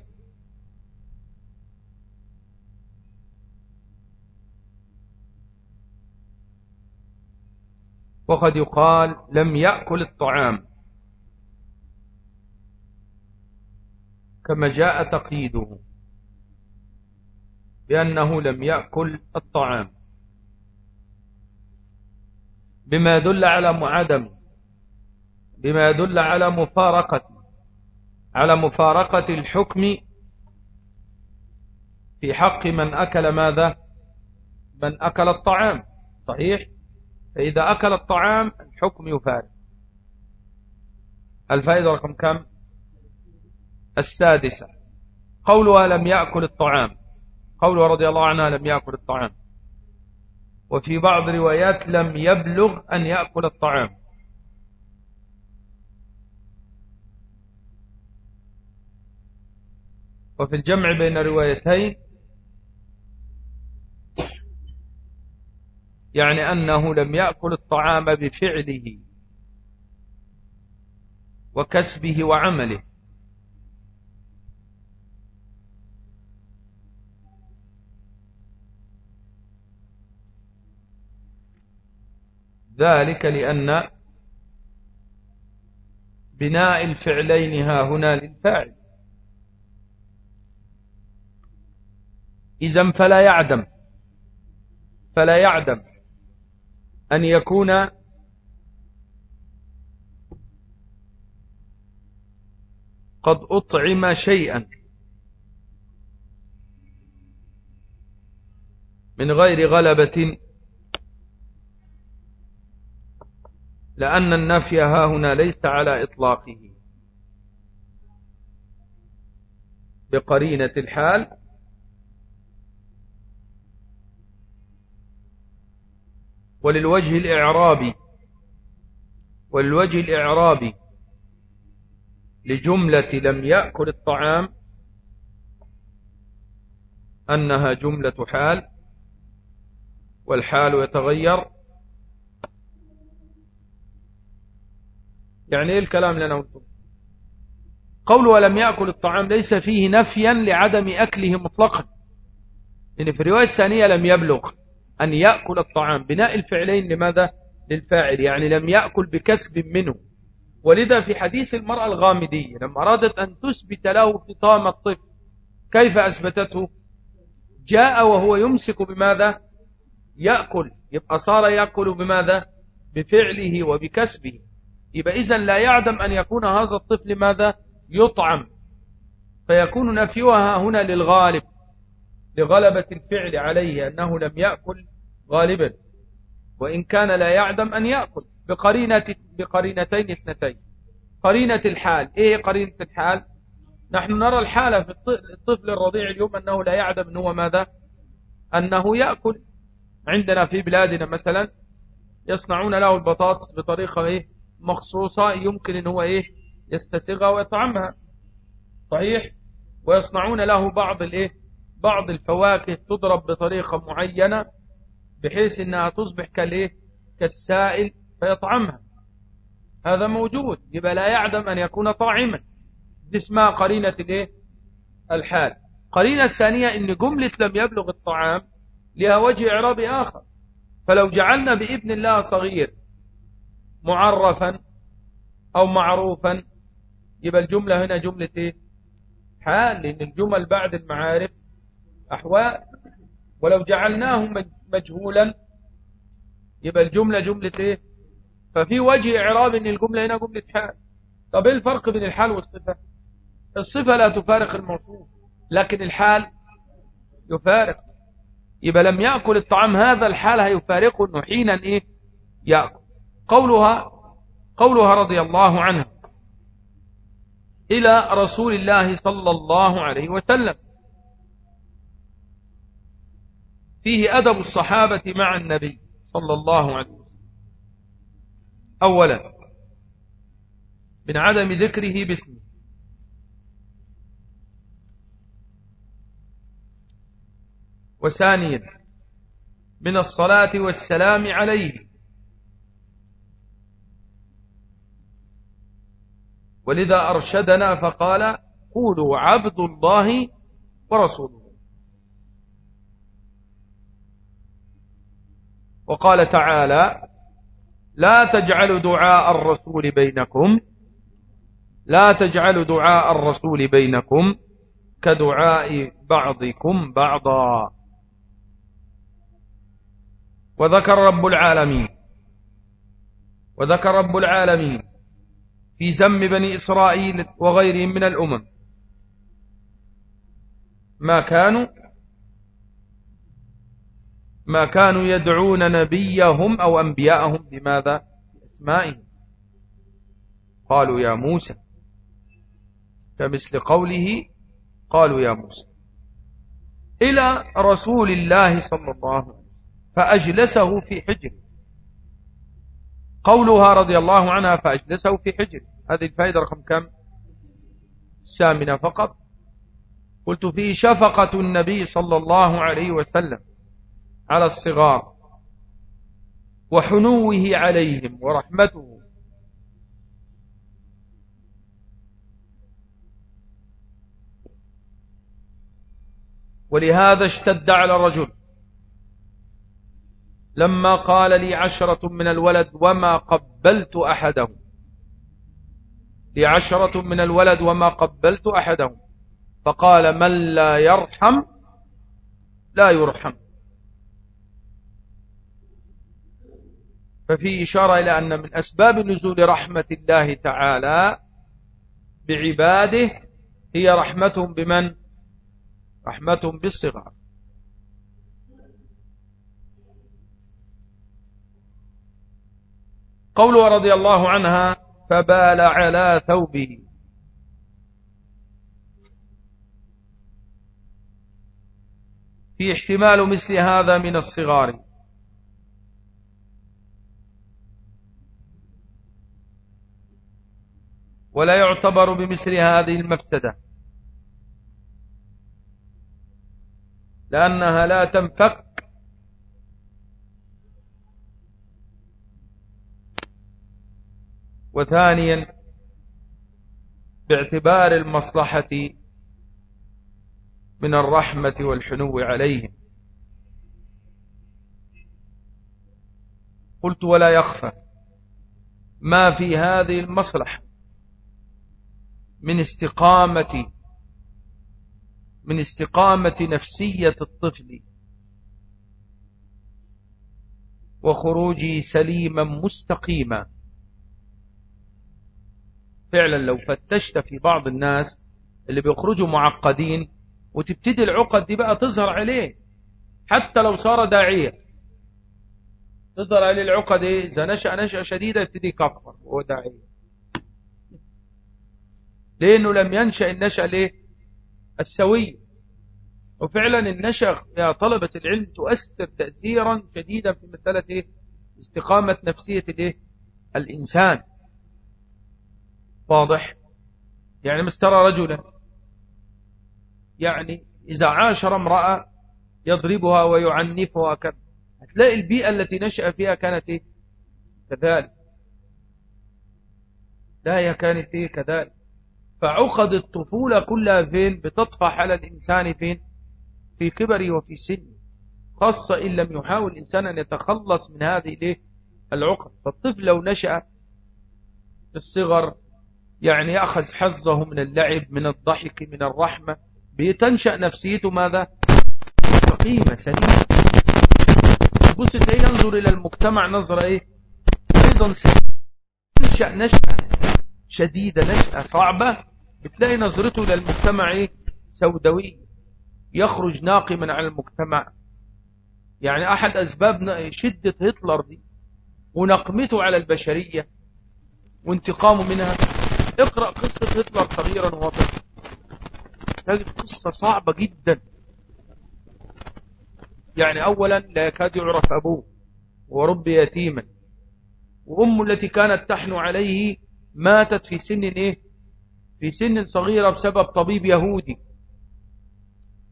وقد يقال لم يأكل الطعام. كما جاء تقييده بأنه لم يأكل الطعام. بما يدل على معدم بما يدل على مفارقة على مفارقة الحكم في حق من أكل ماذا؟ من أكل الطعام. صحيح؟ فإذا أكل الطعام الحكم يفارق. الفائدة رقم كم؟ السادسة. قولها لم يأكل الطعام. قولها رضي الله عنها لم يأكل الطعام. وفي بعض روايات لم يبلغ أن يأكل الطعام. وفي الجمع بين روايتين يعني أنه لم يأكل الطعام بفعله وكسبه وعمله. ذلك لأن بناء الفعلين ها هنا للفاعل. إذا فلا يعدم. فلا يعدم. أن يكون قد أطعم شيئا. من غير غلبة. لأن النفي ها هنا ليس على إطلاقه. بقرينة الحال. وللوجه الإعرابي. والوجه الإعرابي. لجملة لم يأكل الطعام. أنها جملة حال. والحال يتغير. يعني إيه الكلام أنا قلته؟ قول ولم يأكل الطعام ليس فيه نفيا لعدم أكله مطلقا. لأن في الرواية الثانية لم يبلغ. أن يأكل الطعام. بناء الفعلين لماذا؟ للفاعل. يعني لم يأكل بكسب منه. ولذا في حديث المرأة الغامدية لما أرادت أن تثبت له فطام الطفل كيف أثبتته؟ جاء وهو يمسك بماذا؟ يأكل. يبقى صار يأكل بماذا؟ بفعله وبكسبه. يبقى إذا لا يعدم أن يكون هذا الطفل ماذا؟ يطعم. فيكون نفيها هنا للغالب. لغلبة الفعل عليه أنه لم يأكل غالبا. وإن كان لا يعدم أن يأكل بقرينة بقرينتين اثنتين. قرينة الحال. إيه قرينة الحال؟ نحن نرى الحالة في الطفل الرضيع اليوم أنه لا يعدم أنه ماذا؟ أنه يأكل. عندنا في بلادنا مثلا يصنعون له البطاطس بطريقة إيه؟ مخصوصة. يمكن أنه إيه؟ يستسغها ويطعمها. صحيح؟ ويصنعون له بعض الإيه؟ بعض الفواكه تضرب بطريقة معينة بحيث إنها تصبح كالإيه؟ كالسائل فيطعمها. هذا موجود. يبقى لا يعدم أن يكون طاعما. دي اسمها قرينة الإيه؟ الحال. قرينة الثانية إن جملة لم يبلغ الطعام لها وجه اعرابي آخر. فلو جعلنا بابن الله صغير معرفا أو معروفا يبقى الجملة هنا جملة إيه؟ حال. لأن الجمل بعد المعارف أحوال ولو جعلناه مجهولا. يبقى الجملة جملة إيه؟ ففي وجه إعراب إن الجملة هنا جملة حال. طب إيه الفرق بين الحال والصفة؟ الصفة لا تفارق الموصوف لكن الحال يفارق. يبقى لم يأكل الطعام هذا الحال هيفارقه إنه حينا إيه؟ يأكل. قولها قولها رضي الله عنها إلى رسول الله صلى الله عليه وسلم. فيه أدب الصحابة مع النبي صلى الله عليه وسلم. أولا من عدم ذكره باسمه. وثانيا من الصلاة والسلام عليه. ولذا أرشدنا فقال قولوا عبد الله ورسوله. وقال تعالى لا تجعلوا دعاء الرسول بينكم لا تجعلوا دعاء الرسول بينكم كدعاء بعضكم بعضا. وذكر رب العالمين وذكر رب العالمين في ذم بني إسرائيل وغيرهم من الأمم ما كانوا ما كانوا يدعون نبيهم أو أنبياءهم بماذا؟ بأسمائهم. قالوا يا موسى كمثل قوله قالوا يا موسى إلى رسول الله صلى الله عليه وسلم فأجلسه في حجره قولها رضي الله عنها فأجلسه في حجر. هذه الفائدة رقم كم؟ السامنة فقط. قلت فيه شفقة النبي صلى الله عليه وسلم. على الصغار وحنوه عليهم ورحمته. ولهذا اشتد على الرجل. لما قال لي عشرة من الولد وما قبلت أحدهم. لي عشرة من الولد وما قبلت أحدهم. فقال من لا يرحم لا يرحم. ففي إشارة إلى أن من أسباب نزول رحمة الله تعالى بعباده هي رحمتهم بمن؟ رحمتهم بالصغار. قوله رضي الله عنها فبال على ثوبه. في احتمال مثل هذا من الصغار. ولا يعتبر بمثل هذه المفسدة. لأنها لا تنفك. وثانيا باعتبار المصلحة من الرحمة والحنو عليهم. قلت ولا يخفى. ما في هذه المصلحة. من استقامة من استقامة نفسية الطفل. وخروجه سليما مستقيما. فعلا لو فتشت في بعض الناس اللي بيخرجوا معقدين وتبتدي العقد دي بقى تظهر عليه. حتى لو صار داعية. تظهر عليه العقد إيه؟ إذا نشأ نشأة شديدة يبتدي يكفر وهو داعية. لأنه لم ينشأ النشأة ليه؟ السوية وفعلا النشأة يا طلبة العلم تؤثر تأثيرا شديدا في مسألة إيه؟ استقامة نفسية الإيه؟ الإنسان. واضح؟ يعني مسترى رجلا. يعني إذا عاشر امرأة يضربها ويعنفها كذا. هتلاقي البيئة التي نشأ فيها كانت إيه؟ كذلك. لا هي كانت إيه؟ كذلك. فعقد الطفولة كلها فين؟ بتطفح على الإنسان فين؟ في كبره وفي سنه. خاصة إن لم يحاول الإنسان أن يتخلص من هذه العقد. فالطفل لو نشأ في الصغر يعني يأخذ حظه من اللعب من الضحك من الرحمة بتنشأ نفسيته ماذا؟ قيمة سليمة. تبص تلاقيه ينظر إلى المجتمع نظرة إيه؟ أيضا نشأ نشأة شديدة نشأة صعبة. بتلاقي نظرته للمجتمع سوداوية يخرج ناقما على المجتمع. يعني أحد أسباب شدة هتلر دي ونقمته على البشرية وانتقامه منها. اقرأ قصة هتلر صغيرا وطفلا تجد قصة صعبة جدا. يعني أولا لا يكاد يعرف أبوه ورب يتيما وأمه التي كانت تحنو عليه ماتت في سن إيه؟ في سن صغيرة بسبب طبيب يهودي.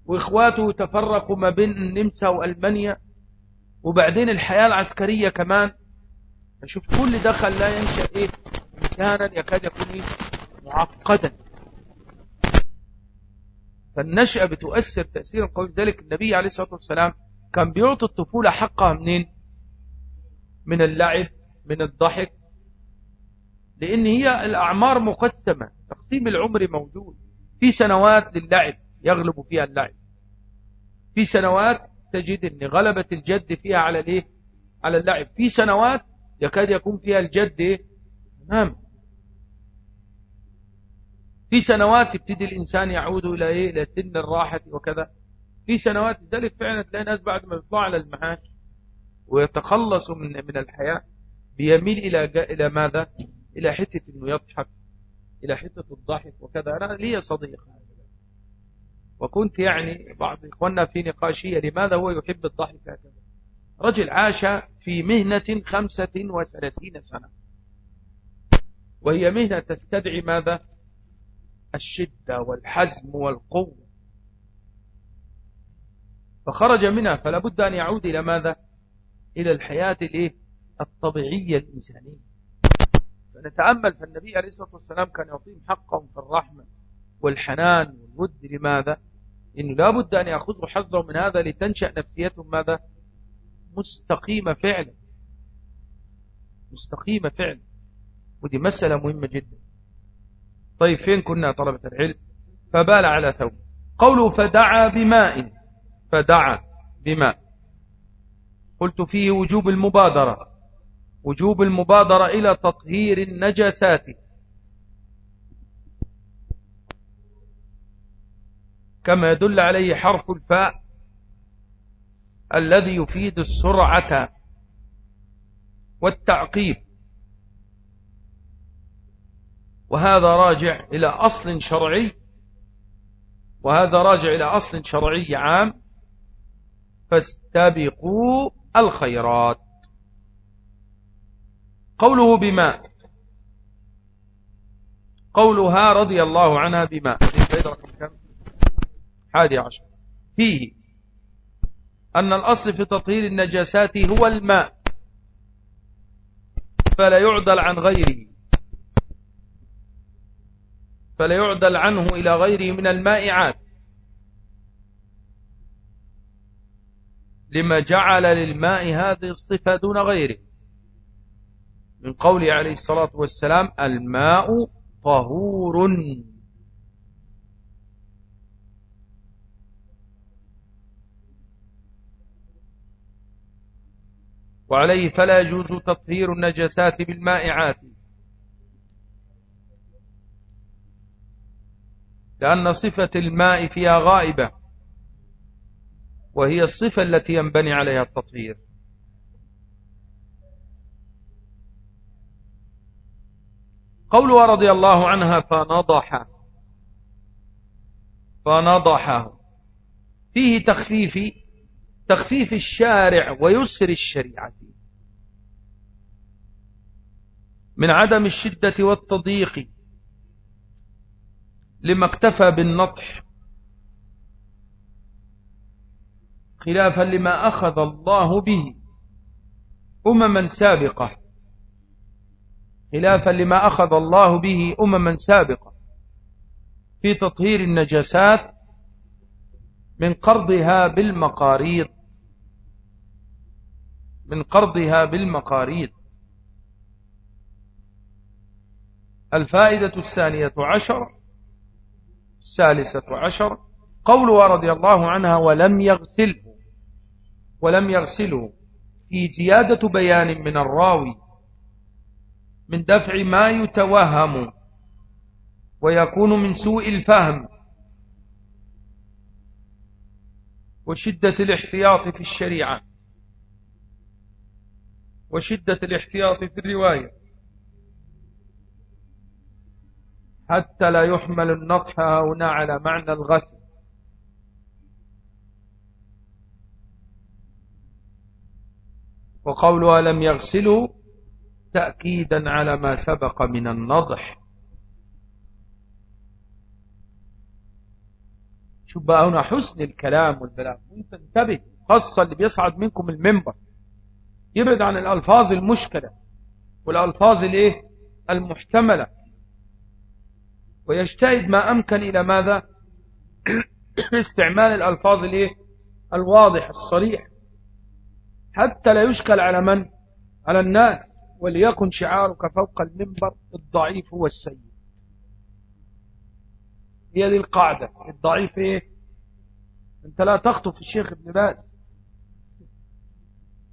وإخواته تفرقوا ما بين النمسا وألمانيا. وبعدين الحياة العسكرية كمان. فشوف كل ده خلاه ينشأ إيه؟ إنسانا يكاد يكون إيه؟ معقدا. فالنشأة بتؤثر تأثيرا قوي. ذلك النبي عليه الصلاة والسلام كان بيعطي الطفولة حقها منين؟ من اللعب من الضحك. لأن هي الأعمار مقسمة. تقسيم العمر موجود. في سنوات للعب يغلب فيها اللعب. في سنوات تجد أن غلبة الجد فيها على الايه على اللعب. في سنوات يكاد يكون فيها الجد تمام في سنوات يبتدي الإنسان يعود إلى إيه؟ إلى سن الراحة وكذا. في سنوات ذلك فعلا تلاقي ناس بعد ما يطلع على المعاش ويتخلصوا من من الحياة بيميل إلى إلى ماذا؟ إلى حتة إنه يضحك. إلى حتة الضحك وكذا. أنا لي صديق. وكنت يعني بعض إخواننا في نقاشية لماذا هو يحب الضحك هكذا. رجل عاش في مهنة خمسة وثلاثين سنة. وهي مهنة تستدعي ماذا؟ الشدة والحزم والقوة. فخرج منها فلا بد أن يعود إلى ماذا؟ إلى الحياة الإيه؟ الطبيعية الإنسانية. فنتأمل فالنبي عليه الصلاة والسلام كان يعطيهم حقهم في الرحمة والحنان والود. لماذا؟ إنه لا بد أن يأخذوا حظهم من هذا لتنشأ نفسيتهم ماذا؟ مستقيمة فعلا. مستقيمة فعلا. ودي مسألة مهمة جدا. طيب فين كنا طلبة العلم؟ فبال على ثوب. قوله فدعا بماء. فدعا بماء. قلت فيه وجوب المبادرة. وجوب المبادرة إلى تطهير النجاسات. كما يدل عليه حرف الفاء الذي يفيد السرعة والتعقيب. وهذا راجع إلى أصل شرعي وهذا راجع إلى أصل شرعي عام. فاستبقوا الخيرات. قوله بماء قولها رضي الله عنها بماء حادي عشر. فيه أن الأصل في تطهير النجاسات هو الماء. فلا يعدل عن غيره. فلا يعدل عنه إلى غيره من المائعات. لما جعل للماء هذه الصفة دون غيره. من قوله عليه الصلاة والسلام الماء طهور. وعليه فلا يجوز تطهير النجسات بالمائعات لأن صفة الماء فيها غائبة وهي الصفة التي ينبني عليها التطهير. قوله رضي الله عنها فنضح. فنضحه فيه تخفيف تخفيف الشارع ويسر الشريعة. من عدم الشدة والتضييق لما اكتفى بالنطح خلافا لما أخذ الله به أمما سابقة. خلافا لما أخذ الله به أمما سابقة في تطهير النجاسات من قرضها بالمقاريض من قرضها بالمقاريض. الفائدة الثانية عشر الثالثة عشر قولها رضي الله عنها ولم يغسله ولم يغسله في زيادة بيان من الراوي. من دفع ما يتوهم ويكون من سوء الفهم وشدة الاحتياط في الشريعة وشدة الاحتياط في الرواية. حتى لا يحمل النطح هنا على معنى الغسل. وقولها لم يغسله تأكيدا على ما سبق من النضح. شوف بقى هنا حسن الكلام والبلاغ. وانت انتبه خاصة اللي بيصعد منكم المنبر. يبعد عن الألفاظ المشكلة والألفاظ الإيه؟ المحتملة. ويجتهد ما أمكن إلى ماذا؟ *coughs* استعمال الألفاظ الإيه؟ الواضح الصريح حتى لا يشكل على من؟ على الناس. وليكن شعارك فوق المنبر الضعيف هو السيد هي دي القاعدة. الضعيف إيه؟ أنت لا تخطف الشيخ ابن باز.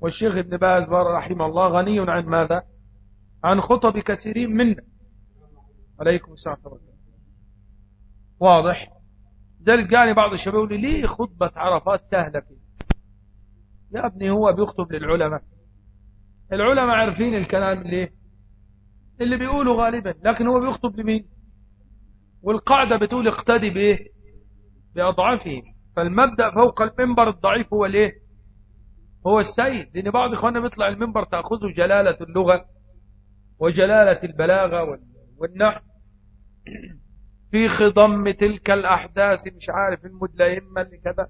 والشيخ ابن باز رحمه الله غني عن ماذا؟ عن خطب كثيرين منا. عليكم السلام واضح؟ ذلك جاني بعض الشباب يقول لي ليه خطبة عرفات سهلة كده؟ يا ابني هو بيخطب للعلماء. العلماء عارفين الكلام اللي اللي بيقولوا غالبا. لكن هو بيخطب لمين والقاعدة بتقول اقتدي بإيه؟ بأضعافهم فالمبدأ فوق المنبر الضعيف هو الإيه؟ هو السيد. لأن بعض إخواننا بيطلع المنبر تأخذه جلالة اللغة وجلالة البلاغة والنحو. في خضم تلك الأحداث مش عارف المدلهمة اللي كذا.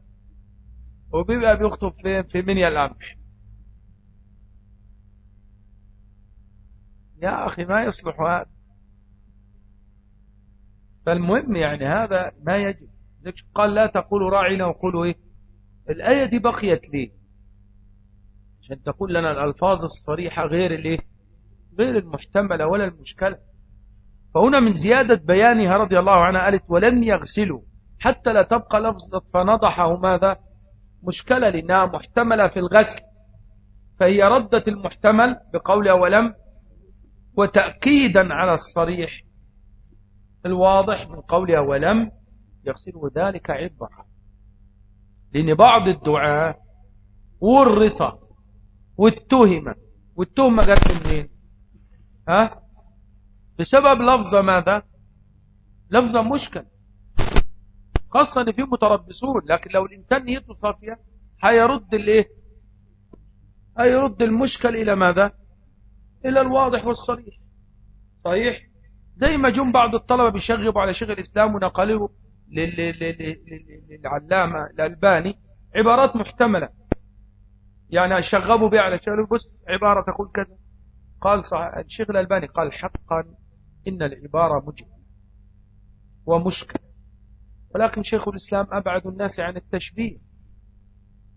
وبيبقى بيخطب في منيا القمح يا أخي ما يصلح هذا. فالمهم يعني هذا ما يجب. قال لا تقولوا راعنا وقولوا إيه؟ الآية دي بقيت ليه عشان تقول لنا الألفاظ الصريحة غير الايه غير المحتملة ولا المشكلة. فهنا من زيادة بيانها رضي الله عنها قالت ولم يغسلوا حتى لا تبقى لفظة فنضحه ماذا؟ مشكلة لأنها محتملة في الغسل. فهي ردت المحتمل بقولها ولم وتأكيدا على الصريح الواضح من قولها ولم يغسله ذلك عبرة. لأن بعض الدعاء ورط واتهم. والتهمة جت منين؟ ها؟ بسبب لفظة ماذا؟ لفظة مشكل. خاصة إن في متربصون لكن لو الإنسان نيته صافية هيرد الإيه؟ هيرد المشكل إلى ماذا؟ إلى الواضح والصريح. صحيح؟ زي ما جم بعض الطلبة بيشغبوا على شيخ الإسلام ونقلوه للعلامة الألباني عبارات محتملة. يعني شغبوا بها على شيخ بص عبارة تقول كذا. قال صح الشيخ الألباني قال حقا إن العبارة مجملة ومشكلة. ولكن شيخ الإسلام أبعد الناس عن التشبيه.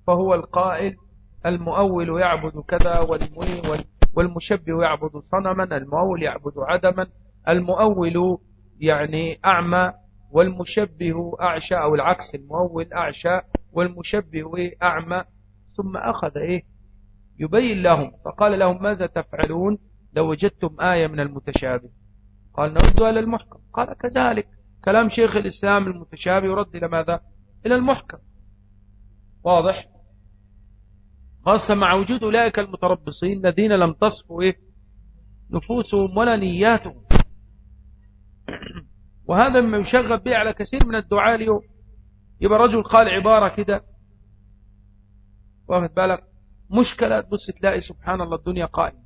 فهو القائل المؤول يعبد كذا والمشبه يعبد صنما المؤول يعبد عدما المؤول يعني أعمى والمشبه أعشى أو العكس المؤول أعشى والمشبه أعمى. ثم أخذ إيه؟ يبين لهم فقال لهم ماذا تفعلون؟ لو وجدتم آية من المتشابه. قال نردها إلى المحكم. قال كذلك كلام شيخ الإسلام المتشابه يرد إلى ماذا؟ إلى المحكم. واضح؟ خاصة مع وجود أولئك المتربصين الذين لم تصفوا إيه؟ نفوسهم ولا نياتهم. *clears throat* وهذا مما يشغب به على كثير من الدعاء اليوم. يبقى رجل قال عبارة كده. واخد بالك؟ مشكلة تبص تلاقي سبحان الله الدنيا قائمة.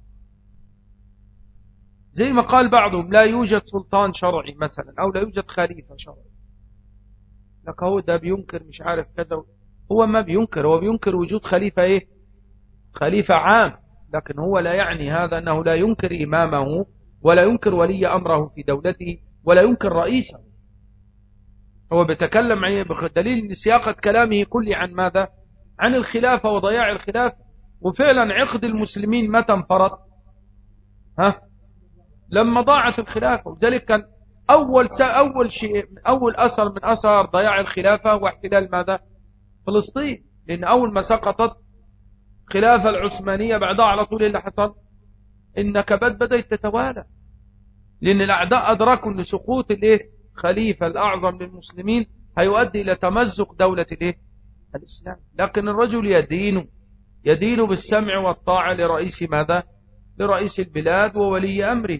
زي ما قال بعضهم لا يوجد سلطان شرعي مثلا أو لا يوجد خليفة شرعي. لك هو ده بينكر مش عارف كذا. هو ما بينكر هو بينكر وجود خليفة إيه؟ خليفة عام لكن هو لا يعني هذا أنه لا ينكر إمامه ولا ينكر ولي أمره في دولته ولا ينكر رئيسه. هو بيتكلم بدليل سياقة كلامه كله عن ماذا؟ عن الخلافة وضياع الخلافة وفعلا عقد المسلمين متى انفرط ها؟ لما ضاعت الخلافة. وذلك كان أول أول شيء أول أثر من أثر ضياع الخلافة واحتلال ماذا؟ فلسطين. لأن أول ما سقطت خلافة العثمانية بعدها على طول اللي حصل. النكبات بدأت تتوالى. لأن الأعداء أدركوا أن سقوط الإيه؟ خليفة الأعظم للمسلمين هيؤدي إلى تمزق دولة الإيه؟ الإسلام. لكن الرجل يدين يدين بالسمع والطاعة لرئيس ماذا؟ لرئيس البلاد وولي أمره.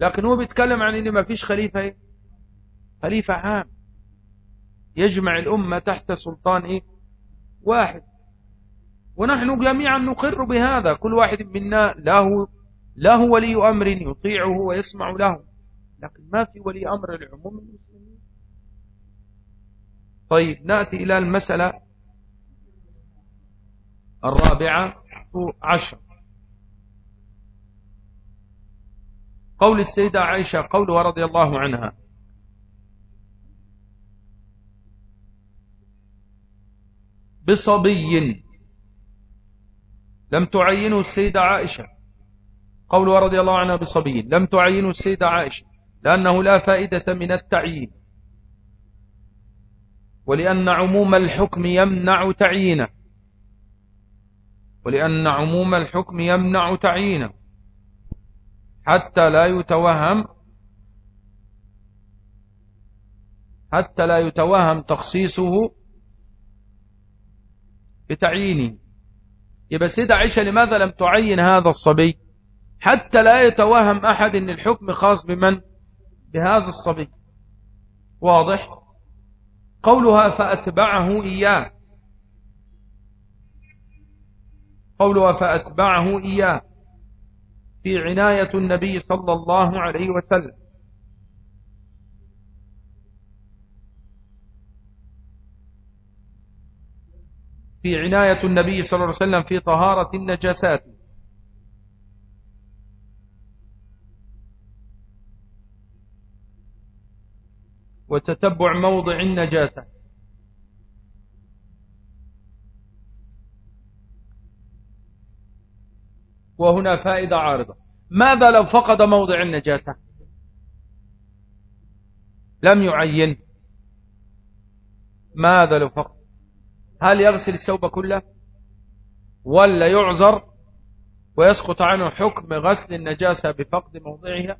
لكن هو بيتكلم عن إن ما فيش خليفة إيه؟ خليفة عام. يجمع الأمة تحت سلطان إيه؟ واحد. ونحن جميعا نقر بهذا. كل واحد منا له له ولي أمر يطيعه ويسمع له لكن ما في ولي أمر لعموم المسلمين. طيب نأتي إلى المسألة الرابعة عشر. قول السيدة عائشة قول رضي الله عنها بصبي لم تعينه السيدة عائشة. قول رضي الله عنها بصبي لم تعينه السيدة عائشة لأنه لا فائدة من التعيين. ولأن عموم الحكم يمنع تعيينه. ولأن عموم الحكم يمنع تعيينه. حتى لا يتوهم حتى لا يتوهم تخصيصه بتعيينه. يبقى السيدة عائشة لماذا لم تعين هذا الصبي؟ حتى لا يتوهم أحد أن الحكم خاص بمن؟ بهذا الصبي. واضح؟ قولها فأتبعه إياه. قولها فأتبعه إياه. في عناية النبي صلى الله عليه وسلم. في عناية النبي صلى الله عليه وسلم في طهارة النجاسات. وتتبع موضع النجاسة. وهنا فائدة عارضة. ماذا لو فقد موضع النجاسة؟ لم يعين. ماذا لو فقد؟ هل يغسل الثوب كله؟ ولا يعذر ويسقط عنه حكم غسل النجاسة بفقد موضعها؟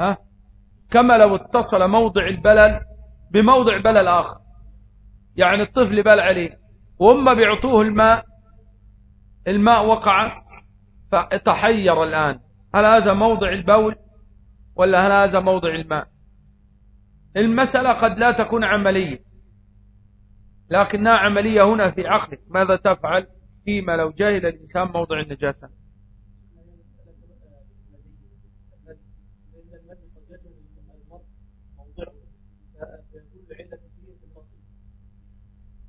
ها؟ كما لو اتصل موضع البلل بموضع بلل آخر. يعني الطفل بل عليه. وهم بيعطوه الماء الماء وقع فتحير الآن. هل هذا موضع البول ولا هل هذا موضع الماء؟ المسألة قد لا تكون عملية. لكنها عملية هنا في عقلك. ماذا تفعل فيما لو جاهل الإنسان موضع النجاسة؟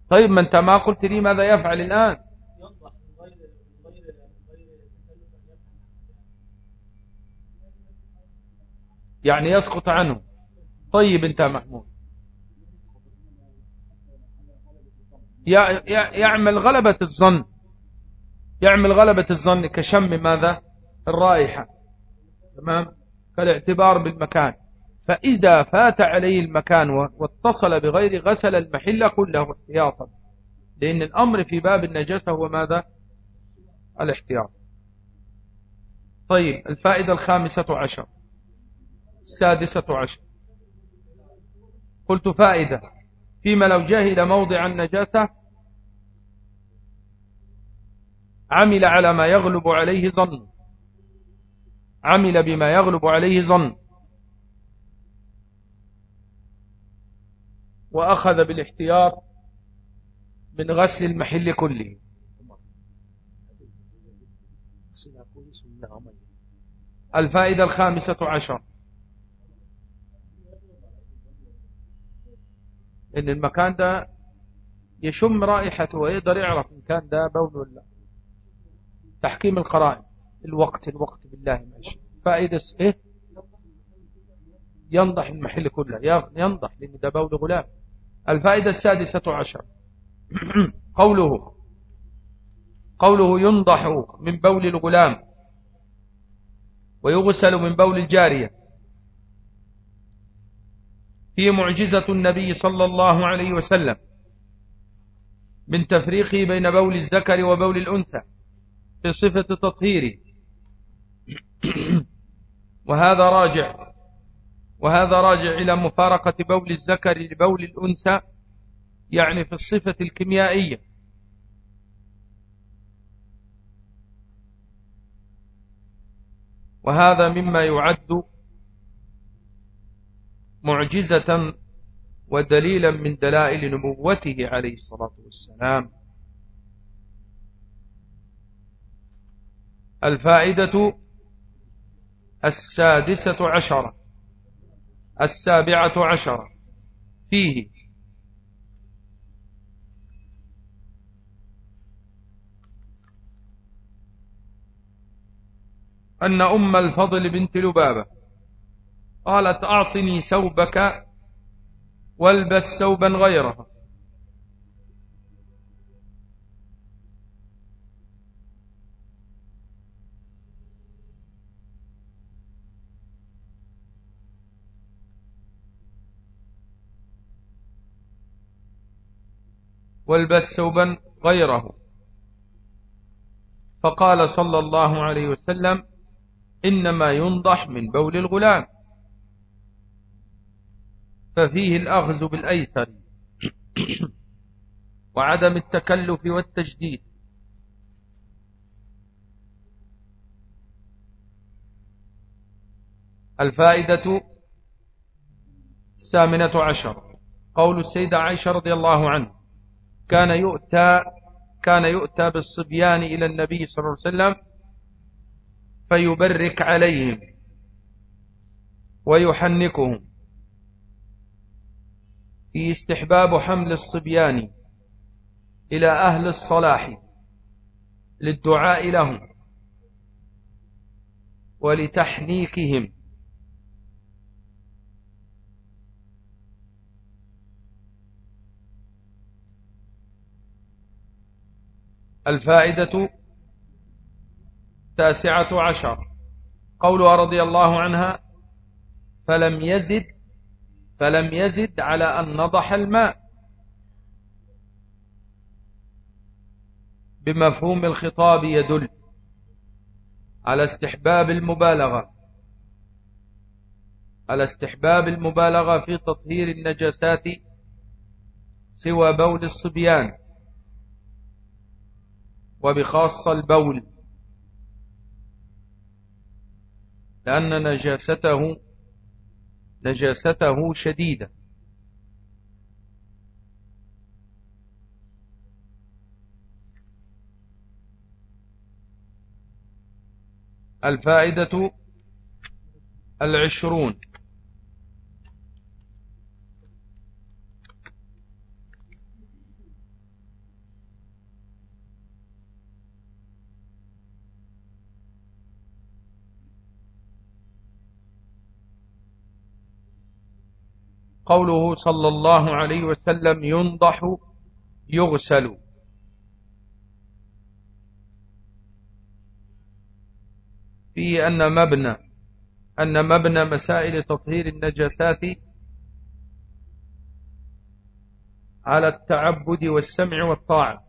طيب ما انت ما قلت لي ماذا يفعل الآن. يعني يسقط عنه. طيب انت محمود. يعمل غلبة الظن. يعمل غلبة الظن كشم ماذا؟ الرائحة. تمام؟ كالاعتبار بالمكان. فإذا فات عليه المكان واتصل بغير غسل المحل كله احتياطا. لأن الأمر في باب النجاسة هو ماذا؟ الاحتياط. طيب الفائدة الخامسة عشر. السادسة عشر. قلت فائدة. فيما لو جاهل موضع النجاسة عمل على ما يغلب عليه ظن. عمل بما يغلب عليه ظن. وأخذ بالاحتياط من غسل المحل كله. الفائدة الخامسة عشر. إن المكان ده يشم رائحته ويقدر يعرف إن كان ده بول ولا تحكيم القرائن. الوقت الوقت بالله ماشي. فائدة إيه؟ ينضح المحل كله. ينضح لأن ده بول غلام. الفائدة السادسة عشر. *clears throat* قوله قوله ينضح من بول الغلام. ويغسل من بول الجارية. في معجزة النبي صلى الله عليه وسلم من تفريقه بين بول الذكر وبول الأنثى في صفة تطهيره. *clears throat* وهذا راجع وهذا راجع إلى مفارقة بول الذكر لبول الأنثى يعني في الصفة الكيميائية. وهذا مما يعد معجزة ودليلا من دلائل نبوته عليه الصلاة والسلام. الفائدة السادسة عشرة السابعة عشرة فيه. أن أم الفضل بنت لبابة قالت أعطني ثوبك والبس ثوبا غيره. والبس ثوبا غيره. فقال صلى الله عليه وسلم إنما ينضح من بول الغلام. ففيه الأخذ بالأيسر وعدم التكلف والتجديد. الفائدة الثامنة عشر. قول السيدة عائشة رضي الله عنه كان يؤتى كان يؤتى بالصبيان إلى النبي صلى الله عليه وسلم فيبرك عليهم ويحنكهم. في استحباب حمل الصبيان إلى أهل الصلاح للدعاء لهم ولتحنيكهم. الفائدة تاسعة عشر. قولها رضي الله عنها فلم يزد فلم يزد على أن نضح الماء. بمفهوم الخطاب يدل على استحباب المبالغة على استحباب المبالغة في تطهير النجاسات سوى بول الصبيان وبخاصة البول لأن نجاسته نجاسته شديدة. الفائدة العشرون. قوله صلى الله عليه وسلم ينضح يغسل. فيه أن مبنى أن مبنى مسائل تطهير النجاسات على التعبد والسمع والطاعة.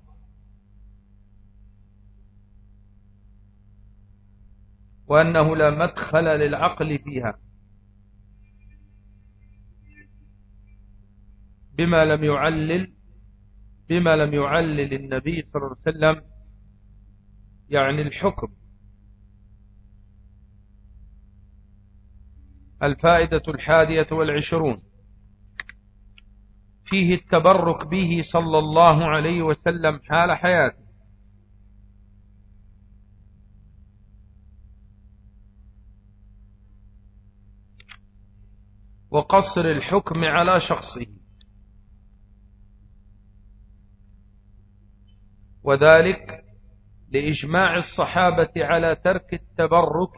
وأنه لا مدخل للعقل فيها. بما لم يعلل بما لم يعلل النبي صلى الله عليه وسلم يعني الحكم. الفائدة الحادية والعشرون. فيه التبرك به صلى الله عليه وسلم حال حياته. وقصر الحكم على شخصه. وذلك لإجماع الصحابة على ترك التبرك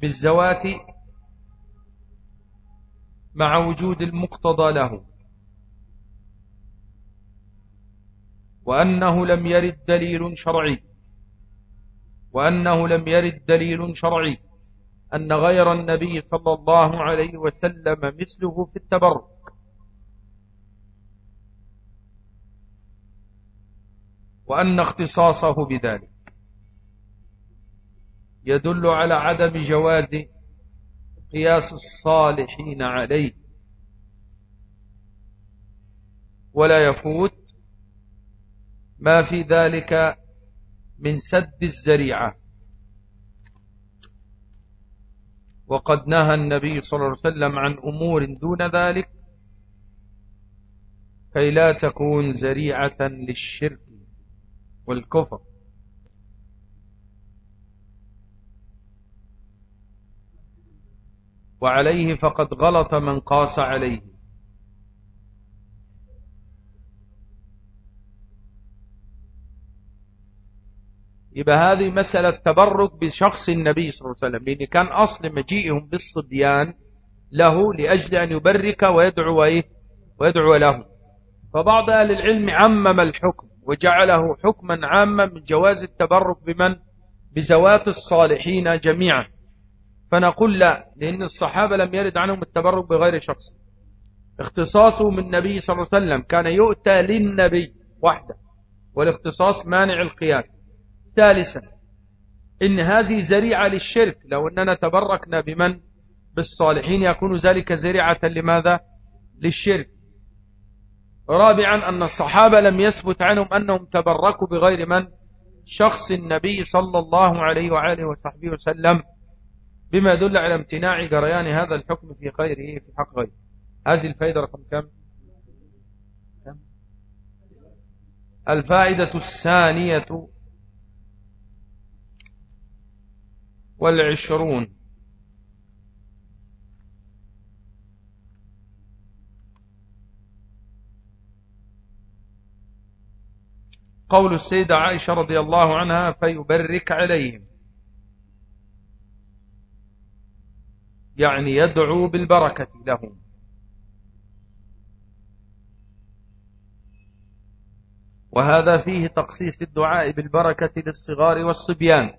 بالزوات مع وجود المقتضى له وأنه لم يرد دليل شرعي وأنه لم يرد دليل شرعي أن غير النبي صلى الله عليه وسلم مثله في التبرك. وأن اختصاصه بذلك. يدل على عدم جواز قياس الصالحين عليه. ولا يفوت ما في ذلك من سد الزريعة. وقد نهى النبي صلى الله عليه وسلم عن أمور دون ذلك كي لا تكون زريعة للشرك. والكفر. وعليه فقد غلط من قاس عليه. يبقى هذه مسألة تبرك بشخص النبي صلى الله عليه وسلم لأن كان أصل مجيئهم بالصبيان له لأجل أن يبرك ويدعو إيه؟ ويدعو له. فبعض أهل العلم عمم الحكم. وجعله حكما عاما من جواز التبرك بمن؟ بزوات الصالحين جميعا. فنقول لا لأن الصحابة لم يرد عنهم التبرك بغير شخص. اختصاصه من النبي صلى الله عليه وسلم كان يؤتى للنبي وحده والاختصاص مانع القياس ثالثا إن هذه زريعة للشرك. لو أننا تبركنا بمن؟ بالصالحين يكون ذلك زريعة لماذا؟ للشرك. رابعا أن الصحابة لم يثبت عنهم أنهم تبركوا بغير من؟ شخص النبي صلى الله عليه وآله وصحبه وسلم. بما يدل على امتناع جريان هذا الحكم في خيره في حق غيره. هذه الفائدة رقم كم؟ الفائدة الثانية والعشرون. قول السيدة عائشة رضي الله عنها فيبرك عليهم. يعني يدعو بالبركة لهم. وهذا فيه تقصيص الدعاء بالبركة للصغار والصبيان.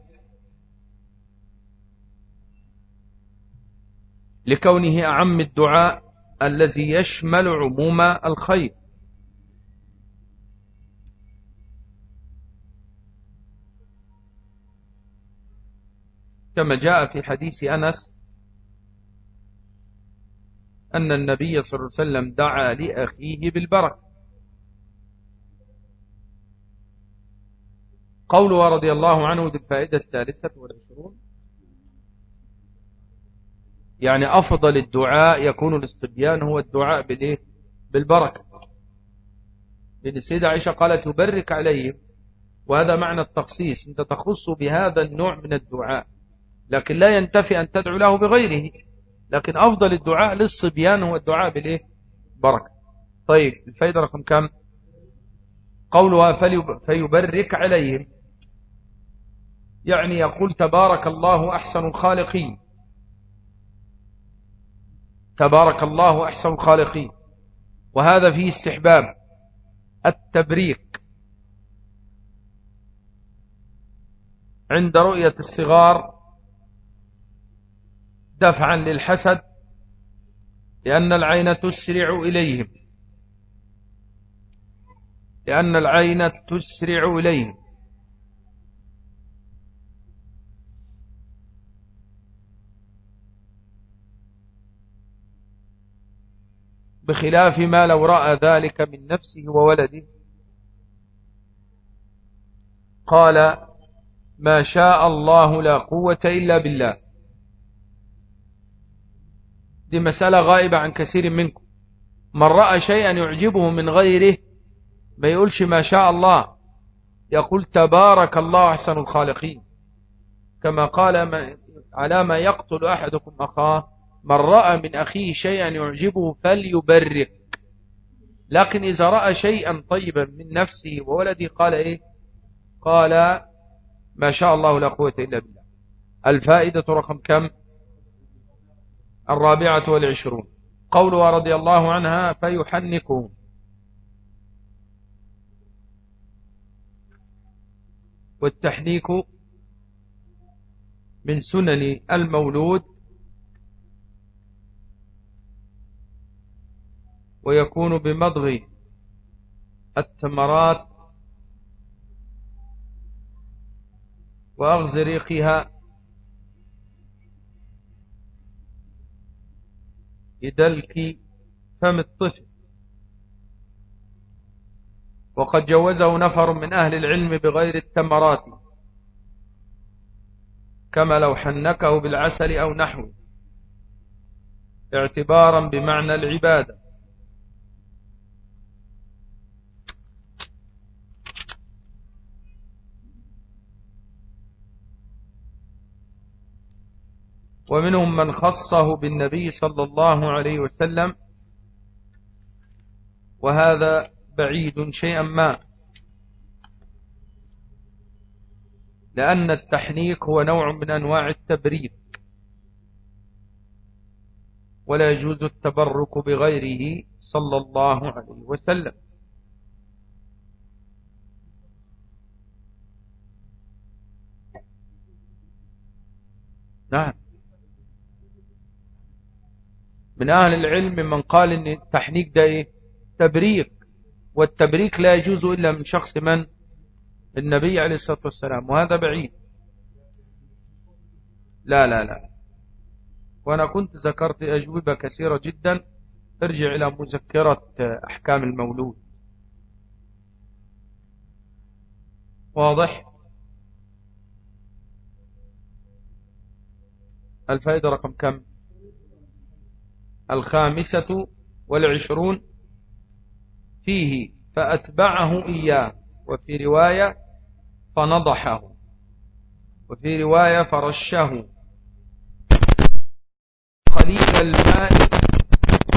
لكونه أعم الدعاء الذي يشمل عموم الخير. كما جاء في حديث أنس أن النبي صلى الله عليه وسلم دعا لأخيه بالبركة. قوله رضي الله عنه الفائدة الثالثة والعشرون يعني أفضل الدعاء يكون الاستبيان هو الدعاء بالإيه؟ بالبركة. لأن السيدة عائشة قالت يبرك عليهم وهذا معنى التخصيص. أنت تخص بهذا النوع من الدعاء. لكن لا ينتفي أن تدعو له بغيره. لكن أفضل الدعاء للصبيان هو الدعاء بالإيه؟ بركة. طيب الفايدة رقم كم؟ قولها فيبرك عليهم يعني يقول تبارك الله أحسن الخالقين. تبارك الله أحسن الخالقين. وهذا فيه استحباب. التبريك. عند رؤية الصغار دفعا للحسد لأن العين تسرع إليهم. لأن العين تسرع إليهم. بخلاف ما لو رأى ذلك من نفسه وولده. قال ما شاء الله لا قوة إلا بالله. دي مسألة غائبة عن كثير منكم. من رأى شيئا يعجبه من غيره ما يقولش ما شاء الله. يقول تبارك الله أحسن الخالقين. كما قال على ما يقتل أحدكم أخاه. من رأى من أخيه شيئا يعجبه فليبرك لكن إذا رأى شيئا طيبا من نفسه وولده قال إيه؟ قال ما شاء الله لا قوة إلا بالله. الفائدة رقم كم؟ الرابعة والعشرون. قولها رضي الله عنها فيحنكهم والتحنيك من سنن المولود ويكون بمضغ التمرات وأخذ ريقها بدلك فم الطفل. وقد جوزه نفر من أهل العلم بغير التمرات كما لو حنكه بالعسل أو نحوه اعتبارا بمعنى العبادة. ومنهم من خصه بالنبي صلى الله عليه وسلم. وهذا بعيد شيئا ما. لأن التحنيك هو نوع من أنواع التبريك. ولا يجوز التبرك بغيره صلى الله عليه وسلم. نعم. من أهل العلم من قال أن التحنيك ده إيه؟ تبريك. والتبريك لا يجوز إلا من شخص من؟ النبي عليه الصلاة والسلام. وهذا بعيد. لا لا لا. وأنا كنت ذكرت أجوبة كثيرة جدا. ارجع إلى مذكرة أحكام المولود. واضح؟ الفائدة رقم كم؟ الخامسة والعشرون فيه فأتبعه إياه. وفي رواية فنضحه. وفي رواية فرشه. قليل الماء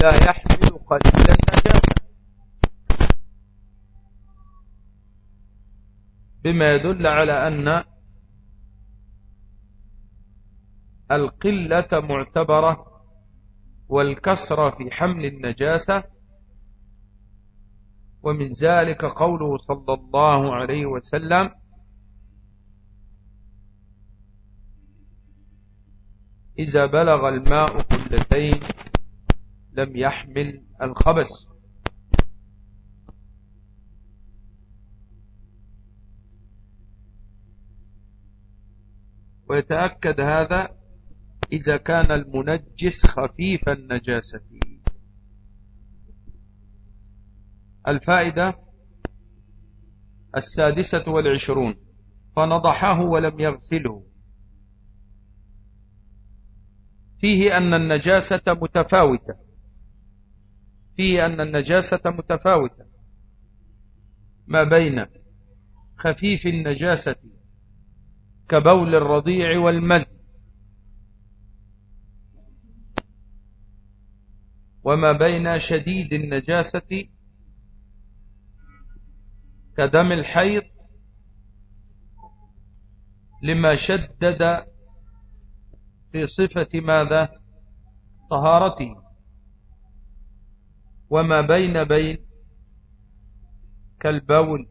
لا يحمل قليل النجاسة بما يدل على أن القلة معتبرة والكسر في حمل النجاسة ومن ذلك قوله صلى الله عليه وسلم إذا بلغ الماء قلتين لم يحمل الخبث. ويتأكد هذا إذا كان المنجس خفيف النجاسة. الفائدة السادسة والعشرون. فنضحه ولم يغسله. فيه أن النجاسة متفاوتة. فيه أن النجاسة متفاوتة. ما بين خفيف النجاسة كبول الرضيع والمز وما بين شديد النجاسة كدم الحيض لما شدد في صفة ماذا؟ طهارته وما بين بين كالبول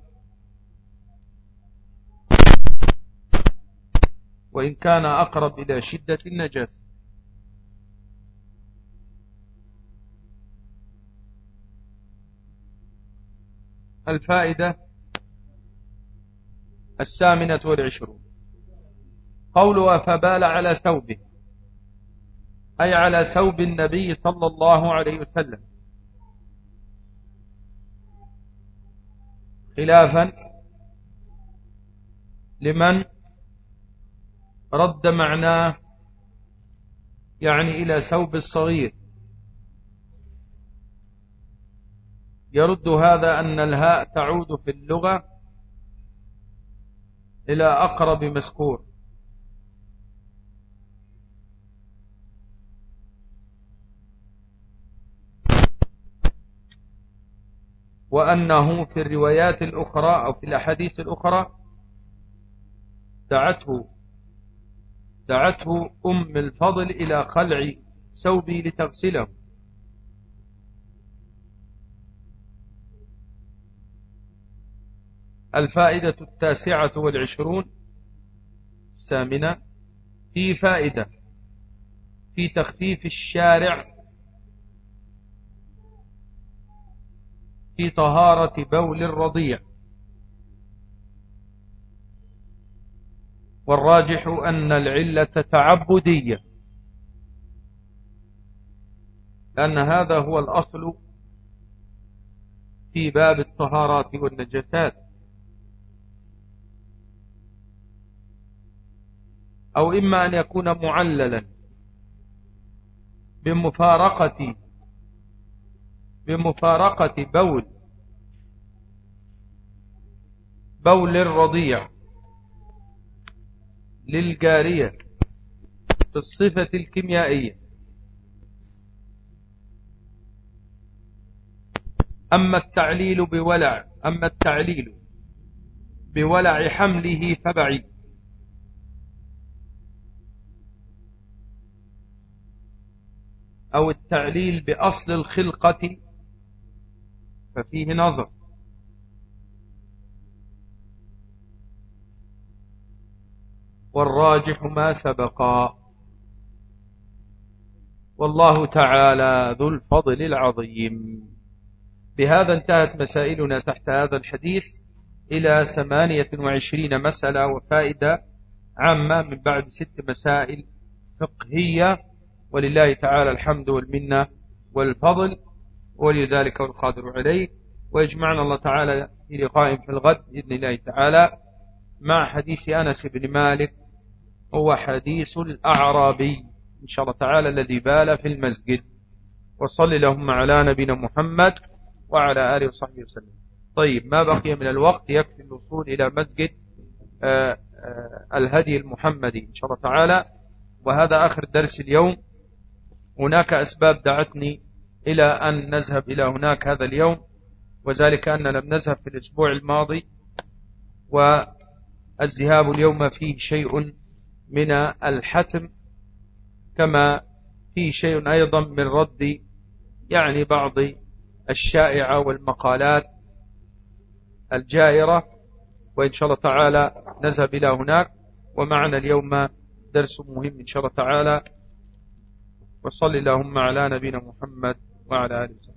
وإن كان أقرب إلى شدة النجاسة الفائدة الثامنة والعشرون. قوله فبال على ثوبه أي على ثوب النبي صلى الله عليه وسلم. خلافا لمن رد معناه يعني إلى ثوب الصغير. يرد هذا أن الهاء تعود في اللغة إلى أقرب مذكور وأنه في الروايات الأخرى أو في الأحاديث الأخرى دعته دعته أم الفضل إلى خلع ثوبي لتغسله. الفائدة التاسعة والعشرون الثامنة في فائدة في تخفيف الشارع في طهارة بول الرضيع. والراجح أن العلة تعبدية لأن هذا هو الأصل في باب الطهارات والنجسات أو إما أن يكون معللا بمفارقة بمفارقة بول بول الرضيع للجارية في الصفة الكيميائية. أما التعليل بولع أما التعليل بولع حمله فبعيد. أو التعليل بأصل الخلقة ففيه نظر. والراجح ما سبقا. والله تعالى ذو الفضل العظيم. بهذا انتهت مسائلنا تحت هذا الحديث. إلى ثمانية وعشرين مسألة وفائدة عامة من بعد ست مسائل فقهية. ولله تعالى الحمد والمنة والفضل ولذلك والقادر عليه. ويجمعنا الله تعالى في لقاء في الغد بإذن الله تعالى مع حديث أنس بن مالك هو حديث الأعرابي إن شاء الله تعالى الذي بال في المسجد. وصل لهم على نبينا محمد وعلى آله وصحبه وسلم. طيب ما بقي من الوقت يكفي الوصول إلى مسجد آه، آه، الهدي المحمدي إن شاء الله تعالى. وهذا آخر درس اليوم. هناك أسباب دعتني إلى أن نذهب إلى هناك هذا اليوم وذلك أن لم نذهب في الأسبوع الماضي والذهاب اليوم فيه شيء من الحتم كما فيه شيء أيضا من رد يعني بعض الشائعة والمقالات الجائرة وإن شاء الله تعالى نذهب إلى هناك ومعنا اليوم درس مهم إن شاء الله تعالى وصل اللهم على نبينا محمد وعلى آله وسلم